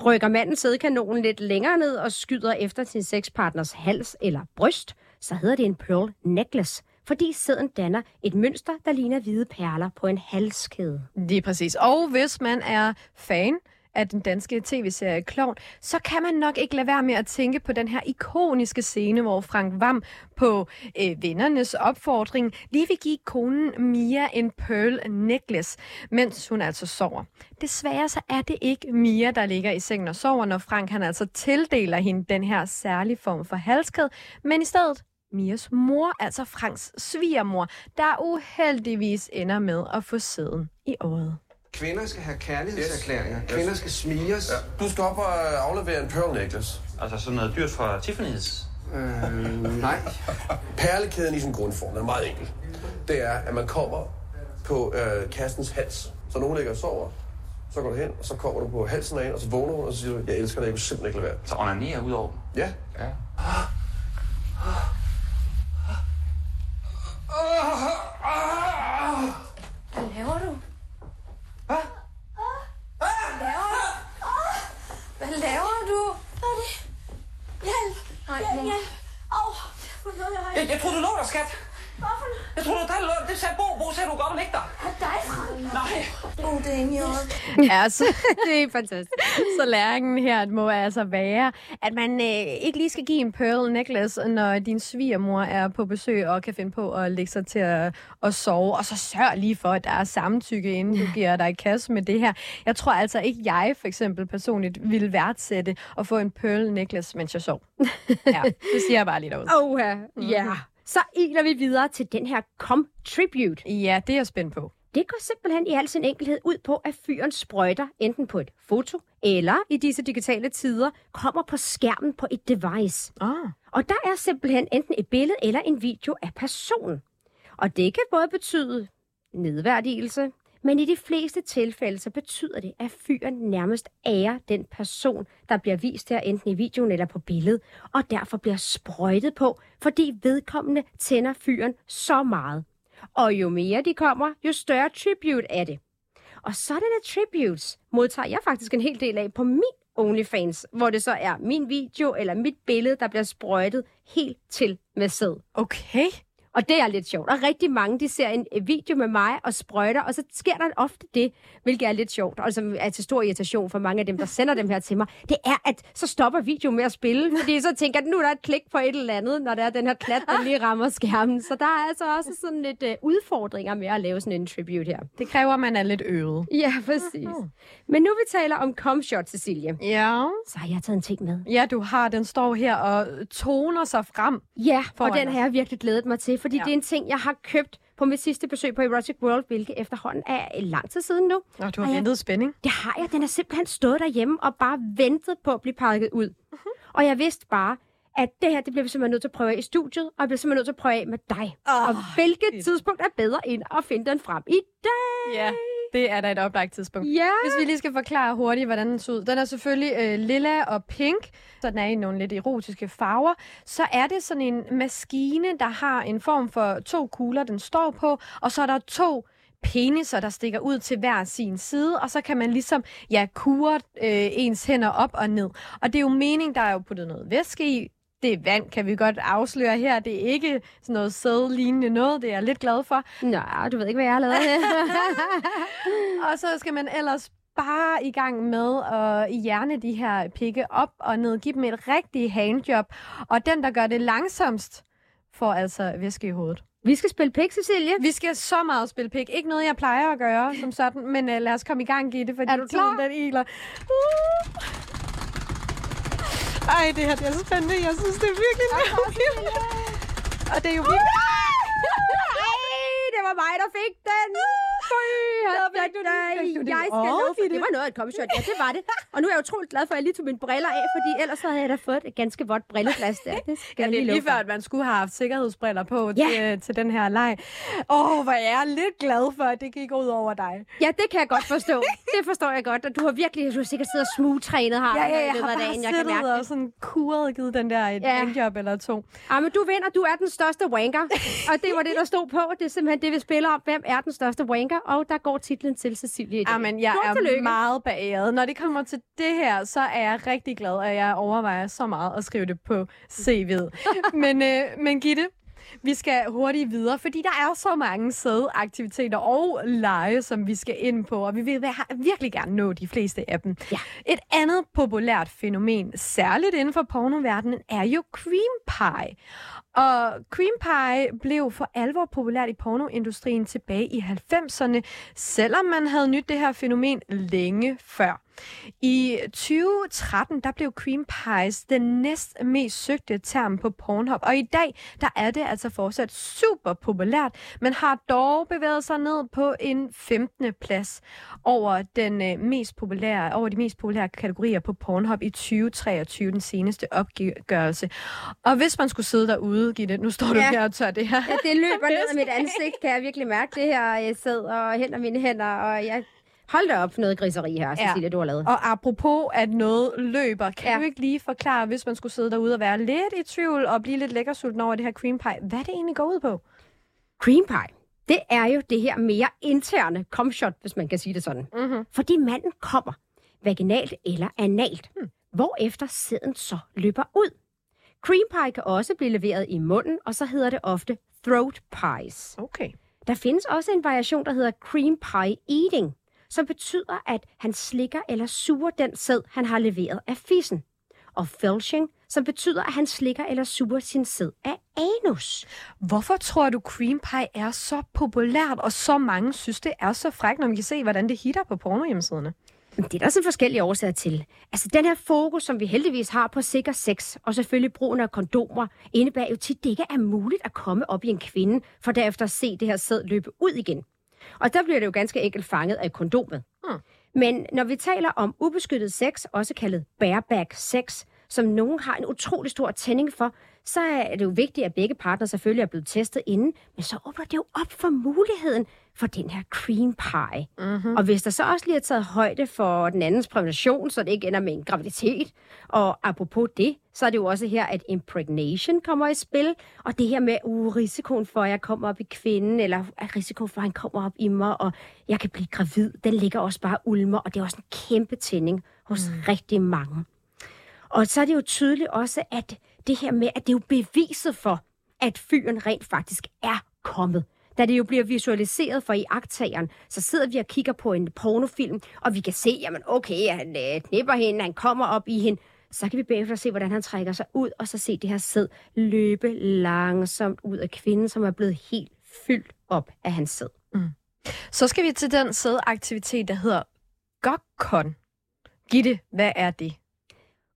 Rykker manden sædkanonen lidt længere ned og skyder efter sin sexpartners hals eller bryst, så hedder det en pearl necklace, fordi sæden danner et mønster, der ligner hvide perler på en halskæde. Det er præcis. Og hvis man er fan af den danske tv-serie Klovn, så kan man nok ikke lade være med at tænke på den her ikoniske scene, hvor Frank Vam på øh, vennernes opfordring lige vil give konen Mia en pearl necklace, mens hun altså sover. Desværre så er det ikke Mia, der ligger i sengen og sover, når Frank han altså tildeler hende den her særlige form for halskæde, men i stedet Mias mor, altså Franks svigermor, der uheldigvis ender med at få sæden i året. Kvinder skal have kærlighedserklæringer. Yes. Kvinder skal smires. Ja. Du skal op og aflevere en pearl necklace. Altså sådan noget dyrt fra Tiffany's? Øh, nej. Perlekæden i sin grundform er meget enkel. Det er, at man kommer på øh, kastens hals. Så nogen ligger og sover, så går du hen, og så kommer du på halsen af en, og så vågner hun, og så siger du, jeg elsker dig, jeg kunne simpelthen ikke lade være. Så onanerer ud over Ja. Ja. Hvad laver du? Hvad? Hvad laver du? Hvad laver du? Hvad er det? Hjælp! Nej, hjælp, hjælp! Au! Jeg, jeg troede, du lå der, skat. Hvorfor? Jeg troede, du lå Det sagde Bo. Bo sagde, du godt ligge der. Er dig, Frank? Nej. Oh, det er ingen i orden. Ja, så, Det er fantastisk. så læringen her må altså være, at man øh, ikke lige skal give en pearl necklace, når din svigermor er på besøg og kan finde på at lægge sig til at, at sove. Og så sørg lige for, at der er samtykke, inden du giver dig i kasse med det her. Jeg tror altså ikke, jeg for eksempel personligt vil værdsætte at få en pearl necklace, mens jeg sov. Ja, det siger jeg bare lige derude. Oh, ja. Så iler vi videre til den her Com Tribute. Ja, det er jeg spændt på. Det går simpelthen i al sin enkelhed ud på, at fyren sprøjter enten på et foto, eller i disse digitale tider kommer på skærmen på et device. Ah. Og der er simpelthen enten et billede eller en video af personen. Og det kan både betyde nedværdigelse, men i de fleste tilfælde så betyder det, at fyren nærmest ærer den person, der bliver vist her enten i videoen eller på billedet, og derfor bliver sprøjtet på, fordi vedkommende tænder fyren så meget. Og jo mere de kommer, jo større tribute er det. Og sådanne tributes modtager jeg faktisk en hel del af på min OnlyFans, hvor det så er min video eller mit billede, der bliver sprøjtet helt til med sæd. Okay. Og det er lidt sjovt. Og rigtig mange, de ser en video med mig og sprøjter, og så sker der ofte det, hvilket er lidt sjovt, og som er til stor irritation for mange af dem, der sender dem her til mig. Det er, at så stopper videoen med at spille, fordi så tænker at nu er der et klik på et eller andet, når der er den her klat, der lige rammer skærmen. Så der er altså også sådan lidt uh, udfordringer med at lave sådan en tribute her. Det kræver, at man er lidt øvet. Ja, præcis. Men nu vi taler om comshot, Cecilie, Ja. så har jeg taget en ting med. Ja, du har. Den står her og toner sig frem. Ja, og den har jeg virkelig glædet mig til, fordi Ja. det er en ting, jeg har købt på mit sidste besøg på Erotic World, hvilket efterhånden er lang tid siden nu. Og du har Og jeg- ventet spænding. Det har jeg. Den har simpelthen stået derhjemme og bare ventet på at blive pakket ud. Uh-huh. Og jeg vidste bare, at det her, det bliver vi simpelthen nødt til at prøve af i studiet, og jeg bliver simpelthen nødt til at prøve af med dig. Åh, og hvilket fedt. tidspunkt er bedre end at finde den frem i dag? Ja, det er da et oplagt tidspunkt. Ja. Hvis vi lige skal forklare hurtigt, hvordan den ser ud. Den er selvfølgelig øh, lilla og pink, så den er i nogle lidt erotiske farver. Så er det sådan en maskine, der har en form for to kugler, den står på, og så er der to peniser, der stikker ud til hver sin side, og så kan man ligesom, ja, kure øh, ens hænder op og ned. Og det er jo meningen, der er jo puttet noget væske i, Det er vand, kan vi godt afsløre her. Det er ikke sådan noget sædlignende noget, det er jeg lidt glad for. Nej, du ved ikke, hvad jeg har lavet. Og så skal man ellers bare i gang med at hjerne de her pikke op og ned. Give dem et rigtigt handjob. Og den, der gør det langsomst, får altså væske i hovedet. Vi skal spille pik, Cecilie. Vi skal så meget spille pik. Ikke noget, jeg plejer at gøre som sådan, men uh, lad os komme i gang, Gitte, fordi Er du klar? tiden, den iler. Uh. Ej, det her det er så spændende. Jeg synes, det er virkelig mærkeligt. Og det er jo virkelig... Ej, det var mig, der fik den. Jeg skal love for, det var noget af et komshot. Ja, det var det. Og nu er jeg utroligt glad for, at jeg lige tog mine briller af, fordi ellers havde jeg da fået et ganske vådt brilleglas der. Det skal Ja, jeg det er lige lige før, at man skulle have haft sikkerhedsbriller på Ja. til, til den her leg. Åh, oh, hvor er jeg lidt glad for, at det gik ud over dig. Ja, det kan jeg godt forstå. Det forstår jeg godt. Og du har virkelig, du har sikkert siddet og smugtrænet her Ja, ja, jeg løbet har bare dagen. Jeg siddet det. og sådan kuret givet den der et Ja. handjob eller to. Ja, men du vinder. Du er den største wanker. Og det var det, der stod på. Det er simpelthen det, vi spiller om. Hvem er den største wanker? Og der går titlen til Cecilie i dag. Jamen, jeg Stort er tillykke. meget beæret. Når det kommer til det her, så er jeg rigtig glad, at jeg overvejer så meget at skrive det på CV'et. men, øh, men Gitte, vi skal hurtigt videre, fordi der er så mange sædeaktiviteter og lege, som vi skal ind på, og vi vil virkelig gerne nå de fleste af dem. Ja. Et andet populært fænomen, særligt inden for pornoverdenen, er jo cream pie. Og cream pie blev for alvor populært i pornoindustrien tilbage i 90'erne, selvom man havde nyt det her fænomen længe før. I 2013, der blev cream pies den næst mest søgte term på Pornhub, og i dag, der er det altså fortsat super populært, men har dog bevæget sig ned på en 15. plads over, den, øh, mest populære, over de mest populære kategorier på Pornhub i 2023, den seneste opgørelse. Og hvis man skulle sidde derude, Gitte, nu står du Ja. her og tør det her. Ja, det løber ned af mit ansigt, kan jeg virkelig mærke det her. Jeg sidder og hænder mine hænder, og jeg... Hold da op noget griseri her, Ja. Cecilia, du har lavet. Og apropos, at noget løber, kan Ja. ja. du ikke lige forklare, hvis man skulle sidde derude og være lidt i tvivl og blive lidt lækkersulten over det her cream pie, hvad det egentlig går ud på? Cream pie, det er jo det her mere interne comshot, hvis man kan sige det sådan. Mm-hmm. Fordi manden kommer vaginalt eller analt, hmm. hvorefter sæden så løber ud. Cream pie kan også blive leveret i munden, og så hedder det ofte throat pies. Okay. Der findes også en variation, der hedder cream pie eating, som betyder, at han slikker eller suger den sæd, han har leveret af fissen. Og felching, som betyder, at han slikker eller suger sin sæd af anus. Hvorfor tror du, cream pie er så populært, og så mange synes, det er så frækt, når man kan se, hvordan det hitter på pornohjemmesiderne? Det er der sådan forskellige årsager til. Altså, den her fokus, som vi heldigvis har på sikker sex, og selvfølgelig brugen af kondomer, indebærer jo tit, at det ikke er muligt at komme op i en kvinde, for derefter at se det her sæd løbe ud igen. Og der bliver det jo ganske enkelt fanget af kondomet. Hmm. Men når vi taler om ubeskyttet sex, også kaldet bareback sex, som nogen har en utrolig stor tænding for, så er det jo vigtigt, at begge partnere selvfølgelig er blevet testet inden, men så åbner det jo op for muligheden for den her cream pie. Mm-hmm. Og hvis der så også lige er taget højde for den andens prævention, så det ikke ender med en graviditet, og apropos det, så er det jo også her, at impregnation kommer i spil, og det her med uh, risikoen for, at jeg kommer op i kvinden, eller at risikoen for, at han kommer op i mig, og jeg kan blive gravid, den ligger også bare ulmer, og det er også en kæmpe tænding hos mm. rigtig mange. Og så er det jo tydeligt også, at det her med, at det er jo beviset for, at fyren rent faktisk er kommet. Da det jo bliver visualiseret for iagttageren, så sidder vi og kigger på en pornofilm, og vi kan se, jamen okay, han øh, knipper hende, han kommer op i hende. Så kan vi bagefter se, hvordan han trækker sig ud, og så se det her sæd løbe langsomt ud af kvinden, som er blevet helt fyldt op af hans sæd. Mm. Så skal vi til den sædaktivitet, der hedder Gokkon. Gitte, hvad er det?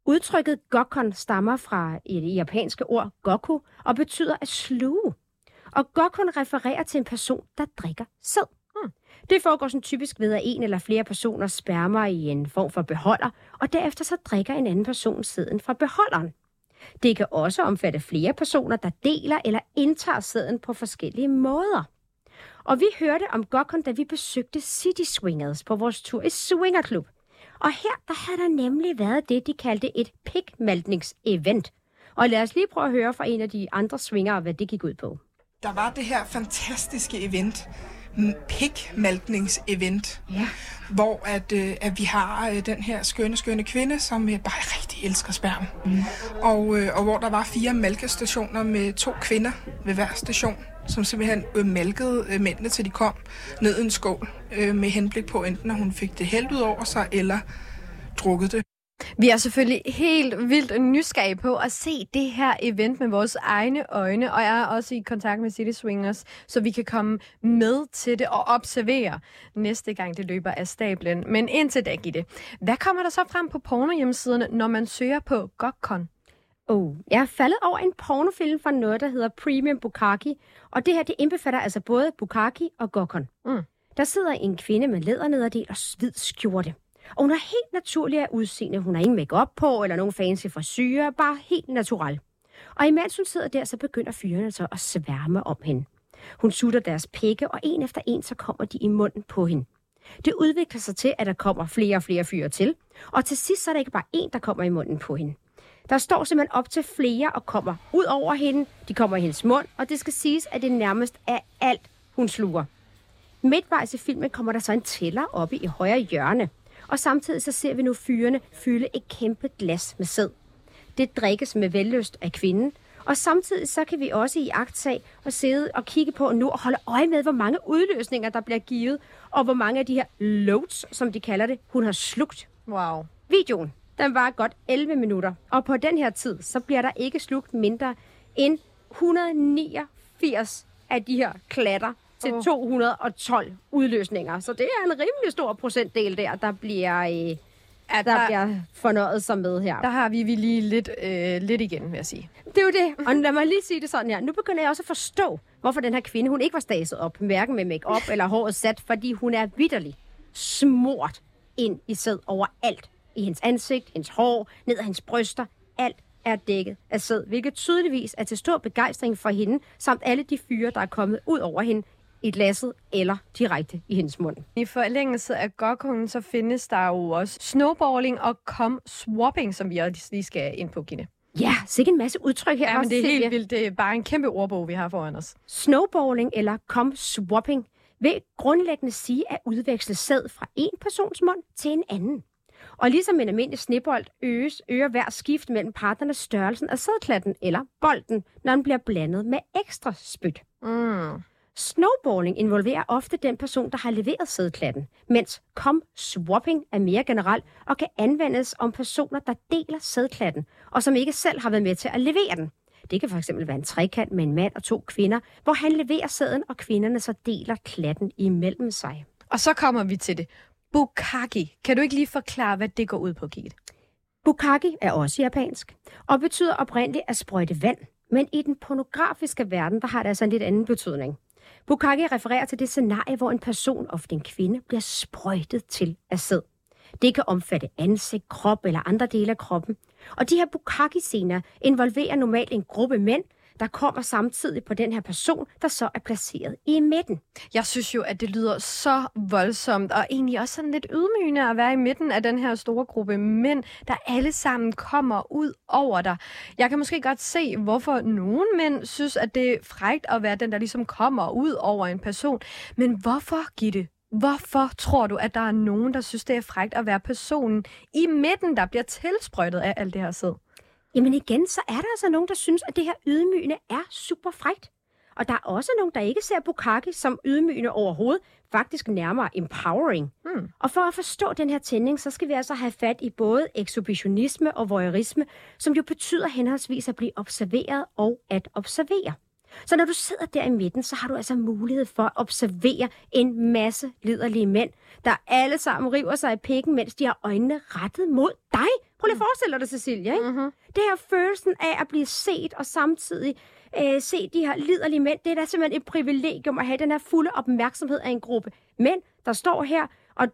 Udtrykket gokon stammer fra det japanske ord goku og betyder at sluge. Og gokon refererer til en person, der drikker sæd. Hmm. Det foregår sådan typisk ved, at en eller flere personer spermer i en form for beholder, og derefter så drikker en anden person sæden fra beholderen. Det kan også omfatte flere personer, der deler eller indtager sæden på forskellige måder. Og vi hørte om Gokon, da vi besøgte City Swingers på vores tur i Swingerklub. Og her der havde der nemlig været det, de kaldte et pikmaltnings-event. Og lad os lige prøve at høre fra en af de andre swingere, hvad det gik ud på. Der var det her fantastiske event, pikmalkningsevent, ja. hvor at, øh, at vi har øh, den her skønne, skønne kvinde, som øh, bare rigtig elsker sperm. Mm. Og, øh, og hvor der var fire malkestationer med to kvinder ved hver station, som simpelthen øh, malkede øh, mændene, til de kom ned i en skål, øh, med henblik på enten, at hun fik det hældt ud over sig, eller drukket det. Vi er selvfølgelig helt vildt nysgerrige på at se det her event med vores egne øjne, og jeg er også i kontakt med City Swingers, så vi kan komme med til det og observere næste gang det løber af stablen. Men indtil da, Gitte, hvad kommer der så frem på pornohjemmesiderne, når man søger på GOGCON? Oh, jeg er faldet over en pornofilm fra noget, der hedder Premium Bukaki, og det her, det indbefatter altså både Bukaki og Gokon. Mm. Der sidder en kvinde med lædernederdel og hvid skjorte. Og hun er helt naturlig af udseende. Hun har ingen makeup på, eller nogen fancy frisyrer, bare helt natural. Og imens hun sidder der, så begynder fyrene så at sværme om hende. Hun sutter deres pikke, og en efter en, så kommer de i munden på hende. Det udvikler sig til, at der kommer flere og flere fyre til, og til sidst så er der ikke bare en, der kommer i munden på hende. Der står simpelthen op til flere og kommer ud over hende. De kommer i hendes mund, og det skal siges, at det nærmest er alt, hun sluger. Midtvejs i filmen kommer der så en tæller oppe i højre hjørne – og samtidig så ser vi nu fyrene fylde et kæmpe glas med sæd. Det drikkes med vellyst af kvinden, og samtidig så kan vi også i agtsag og sidde og kigge på nu og holde øje med, hvor mange udløsninger, der bliver givet, og hvor mange af de her loads, som de kalder det, hun har slugt. Wow. Videoen, den var godt 11 minutter, og på den her tid, så bliver der ikke slugt mindre end 189 af de her klatter til 212 udløsninger. Så det er en rimelig stor procentdel der, der bliver... Øh, der, der bliver fornøjet sig med her. Der har vi, vi lige lidt, øh, lidt igen, vil jeg sige. Det er jo det. Og lad mig lige sige det sådan her. Nu begynder jeg også at forstå, hvorfor den her kvinde, hun ikke var staset op, hverken med make-up eller håret sat, fordi hun er vidderlig smurt ind i sæd overalt. I hendes ansigt, hendes hår, ned ad hendes bryster. Alt er dækket af sæd, hvilket tydeligvis er til stor begejstring for hende, samt alle de fyre, der er kommet ud over hende i glasset eller direkte i hendes mund. I forlængelse af gokkongen, så findes der jo også snowballing og com swapping, som vi også lige skal ind på, Gine. Ja, sikkert en masse udtryk her. Ja, men det er helt vildt. Det er bare en kæmpe ordbog, vi har foran os. Snowballing eller com swapping vil grundlæggende sige at udveksle sæd fra en persons mund til en anden. Og ligesom en almindelig snebold øges, øger hver skift mellem partnernes størrelsen af sædklatten eller bolden, når den bliver blandet med ekstra spyt. Mm. Snowballing involverer ofte den person, der har leveret sædklatten, mens com-swapping er mere generelt og kan anvendes om personer, der deler sædklatten, og som ikke selv har været med til at levere den. Det kan fx være en trekant med en mand og to kvinder, hvor han leverer sæden, og kvinderne så deler klatten imellem sig. Og så kommer vi til det. Bukaki. Kan du ikke lige forklare, hvad det går ud på, Kit? Bukaki er også japansk, og betyder oprindeligt at sprøjte vand. Men i den pornografiske verden, der har det altså en lidt anden betydning. Bukaki refererer til det scenarie, hvor en person, ofte en kvinde, bliver sprøjtet til af sæd. Det kan omfatte ansigt, krop eller andre dele af kroppen. Og de her bukaki-scener involverer normalt en gruppe mænd, der kommer samtidig på den her person, der så er placeret i midten. Jeg synes jo, at det lyder så voldsomt, og egentlig også sådan lidt ydmygende at være i midten af den her store gruppe mænd, der alle sammen kommer ud over dig. Jeg kan måske godt se, hvorfor nogle mænd synes, at det er frægt at være den, der ligesom kommer ud over en person. Men hvorfor, Gitte? Hvorfor tror du, at der er nogen, der synes, det er frægt at være personen i midten, der bliver tilsprøjtet af alt det her sæd? Jamen igen, så er der altså nogen, der synes, at det her ydmygende er super frægt. Og der er også nogen, der ikke ser Bukaki som ydmygende overhovedet, faktisk nærmere empowering. Hmm. Og for at forstå den her tænding, så skal vi altså have fat i både ekshibitionisme og voyeurisme, som jo betyder henholdsvis at blive observeret og at observere. Så når du sidder der i midten, så har du altså mulighed for at observere en masse liderlige mænd, der alle sammen river sig i pikken, mens de har øjnene rettet mod dig. Prøv lige at forestille dig, Cecilia. Ikke? Mm-hmm. Det her følelsen af at blive set og samtidig øh, se de her liderlige mænd, det er da simpelthen et privilegium at have den her fulde opmærksomhed af en gruppe mænd, der står her, og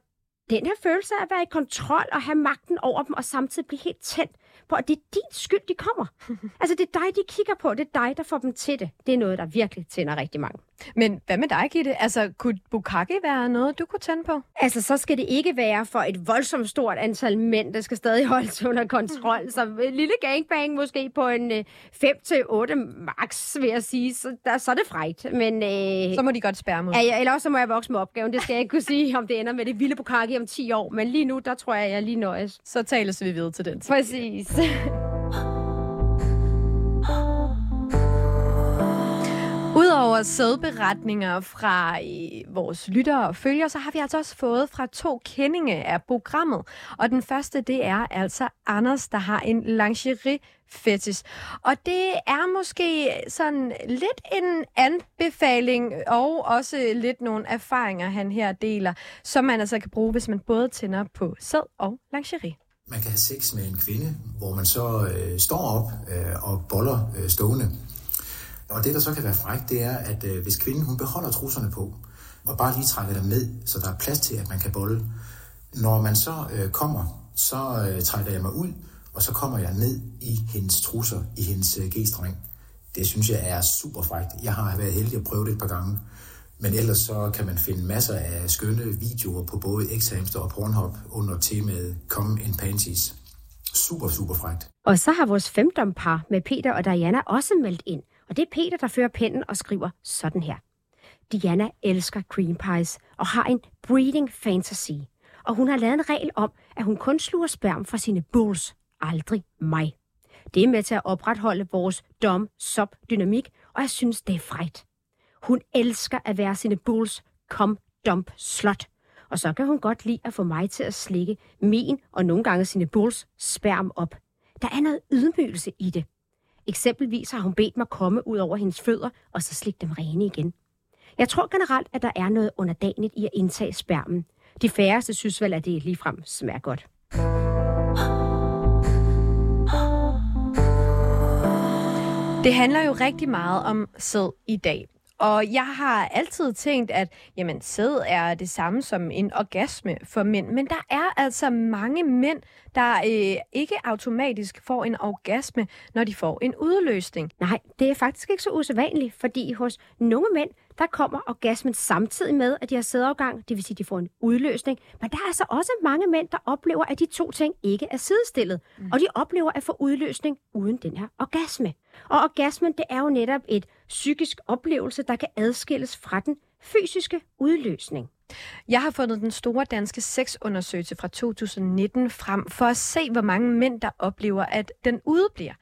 den her følelse af at være i kontrol og have magten over dem, og samtidig blive helt tændt, Prøv, det er din skyld, de kommer. altså, det er dig, de kigger på. Det er dig, der får dem til det. Det er noget, der virkelig tænder rigtig mange. Men hvad med dig, Gitte? Altså, kunne bukkake være noget, du kunne tænde på? Altså, så skal det ikke være for et voldsomt stort antal mænd, der skal stadig holdes under kontrol. Så en lille gangbang måske på en 5-8 max, vil jeg sige. Så, der, så er det frejt. Men, øh, Så må de godt spærre mod. Ja, eller også så må jeg vokse med opgaven. Det skal jeg ikke kunne sige, om det ender med det vilde bukkake om 10 år. Men lige nu, der tror jeg, jeg lige nøjes. Så tales vi videre til den tid. Præcis. Udover sædberetninger fra øh, vores lyttere og følgere, så har vi altså også fået fra to kendinge af programmet. Og den første, det er altså Anders, der har en lingerie fetis. Og det er måske sådan lidt en anbefaling og også lidt nogle erfaringer, han her deler, som man altså kan bruge, hvis man både tænder på sæd og lingerie. Man kan have sex med en kvinde, hvor man så øh, står op øh, og boller øh, stående. Og det, der så kan være frækt, det er, at øh, hvis kvinden hun beholder trusserne på, og bare lige trækker dem ned, så der er plads til, at man kan bolle. Når man så øh, kommer, så øh, trækker jeg mig ud, og så kommer jeg ned i hendes trusser, i hendes øh, g-streng. Det synes jeg er super frækt. Jeg har været heldig at prøve det et par gange. Men ellers så kan man finde masser af skønne videoer på både X-Hamster og Pornhub under temaet Come in Panties. Super, super frækt. Og så har vores femdompar med Peter og Diana også meldt ind. Og det er Peter, der fører pennen og skriver sådan her. Diana elsker cream pies og har en breeding fantasy. Og hun har lavet en regel om, at hun kun sluger sperm fra sine bulls, aldrig mig. Det er med til at opretholde vores dom-sop-dynamik, og jeg synes, det er frægt. Hun elsker at være sine bulls kom dump slot. Og så kan hun godt lide at få mig til at slikke min og nogle gange sine bulls sperm op. Der er noget ydmygelse i det. Eksempelvis har hun bedt mig komme ud over hendes fødder, og så slikke dem rene igen. Jeg tror generelt, at der er noget underdanigt i at indtage spermen. De færreste synes vel, at det ligefrem smager godt. Det handler jo rigtig meget om sæd i dag. Og jeg har altid tænkt, at jamen, sæd er det samme som en orgasme for mænd. Men der er altså mange mænd, der øh, ikke automatisk får en orgasme, når de får en udløsning. Nej, det er faktisk ikke så usædvanligt, fordi hos nogle mænd, der kommer orgasmen samtidig med, at de har sædafgang, det vil sige, at de får en udløsning. Men der er altså også mange mænd, der oplever, at de to ting ikke er sidestillet. Mm. Og de oplever at få udløsning uden den her orgasme. Og orgasmen, det er jo netop et psykisk oplevelse, der kan adskilles fra den fysiske udløsning. Jeg har fundet den store danske sexundersøgelse fra 2019 frem for at se, hvor mange mænd, der oplever, at den udebliver.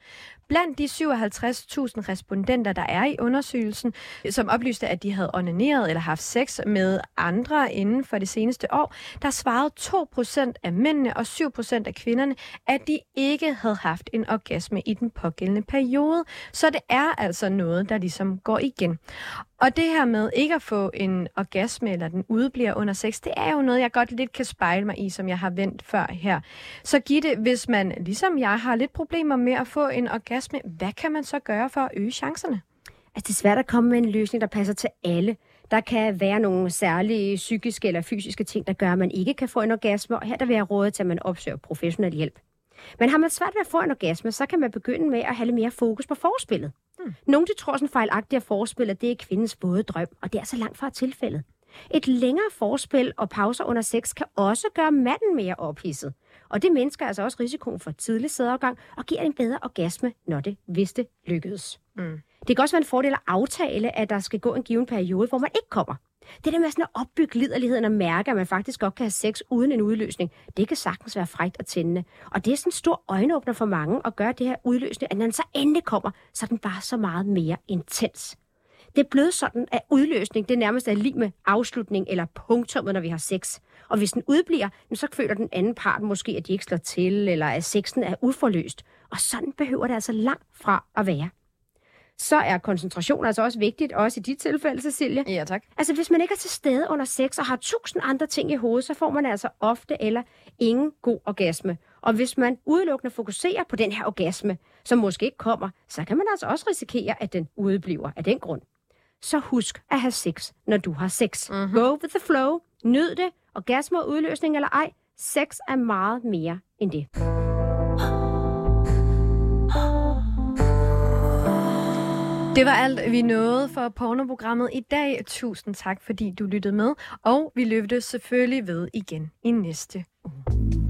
Blandt de 57.000 respondenter, der er i undersøgelsen, som oplyste, at de havde onaneret eller haft sex med andre inden for det seneste år, der svarede 2% af mændene og 7% af kvinderne, at de ikke havde haft en orgasme i den pågældende periode. Så det er altså noget, der ligesom går igen. Og det her med ikke at få en orgasme, eller den udebliver under sex, det er jo noget, jeg godt lidt kan spejle mig i, som jeg har vendt før her. Så Gitte, hvis man, ligesom jeg, har lidt problemer med at få en orgasme, hvad kan man så gøre for at øge chancerne? Altså, det er svært at komme med en løsning, der passer til alle. Der kan være nogle særlige psykiske eller fysiske ting, der gør, at man ikke kan få en orgasme, og her der vil jeg råde til, at man opsøger professionel hjælp. Men har man svært ved at få en orgasme, så kan man begynde med at have lidt mere fokus på forspillet. Hmm. Nogle de tror sådan fejlagtigt, at forspil, at det er kvindens våde drøm, og det er så langt fra tilfældet. Et længere forspil og pauser under sex kan også gøre manden mere ophidset. Og det mindsker altså også risikoen for tidlig sædafgang og giver en bedre orgasme, når det, hvis det lykkedes. Mm. Det kan også være en fordel at aftale, at der skal gå en given periode, hvor man ikke kommer. Det der med sådan at opbygge liderligheden og mærke, at man faktisk godt kan have sex uden en udløsning, det kan sagtens være frægt og tændende. Og det er sådan en stor øjenåbner for mange at gøre det her udløsning, at når den så endelig kommer, så er den bare så meget mere intens. Det er blevet sådan, at udløsning det nærmest er lige med afslutning eller punktummet, når vi har sex. Og hvis den udbliver, så føler den anden part måske, at de ikke slår til, eller at sexen er uforløst. Og sådan behøver det altså langt fra at være. Så er koncentration altså også vigtigt, også i dit tilfælde, Cecilia. Ja, tak. Altså, hvis man ikke er til stede under sex og har tusind andre ting i hovedet, så får man altså ofte eller ingen god orgasme. Og hvis man udelukkende fokuserer på den her orgasme, som måske ikke kommer, så kan man altså også risikere, at den udebliver af den grund. Så husk at have sex, når du har sex. Mm-hmm. Go with the flow. Nyd det. Orgasme og udløsning eller ej. Sex er meget mere end det. Det var alt, vi nåede for pornoprogrammet i dag. Tusind tak, fordi du lyttede med, og vi løftes selvfølgelig ved igen i næste uge.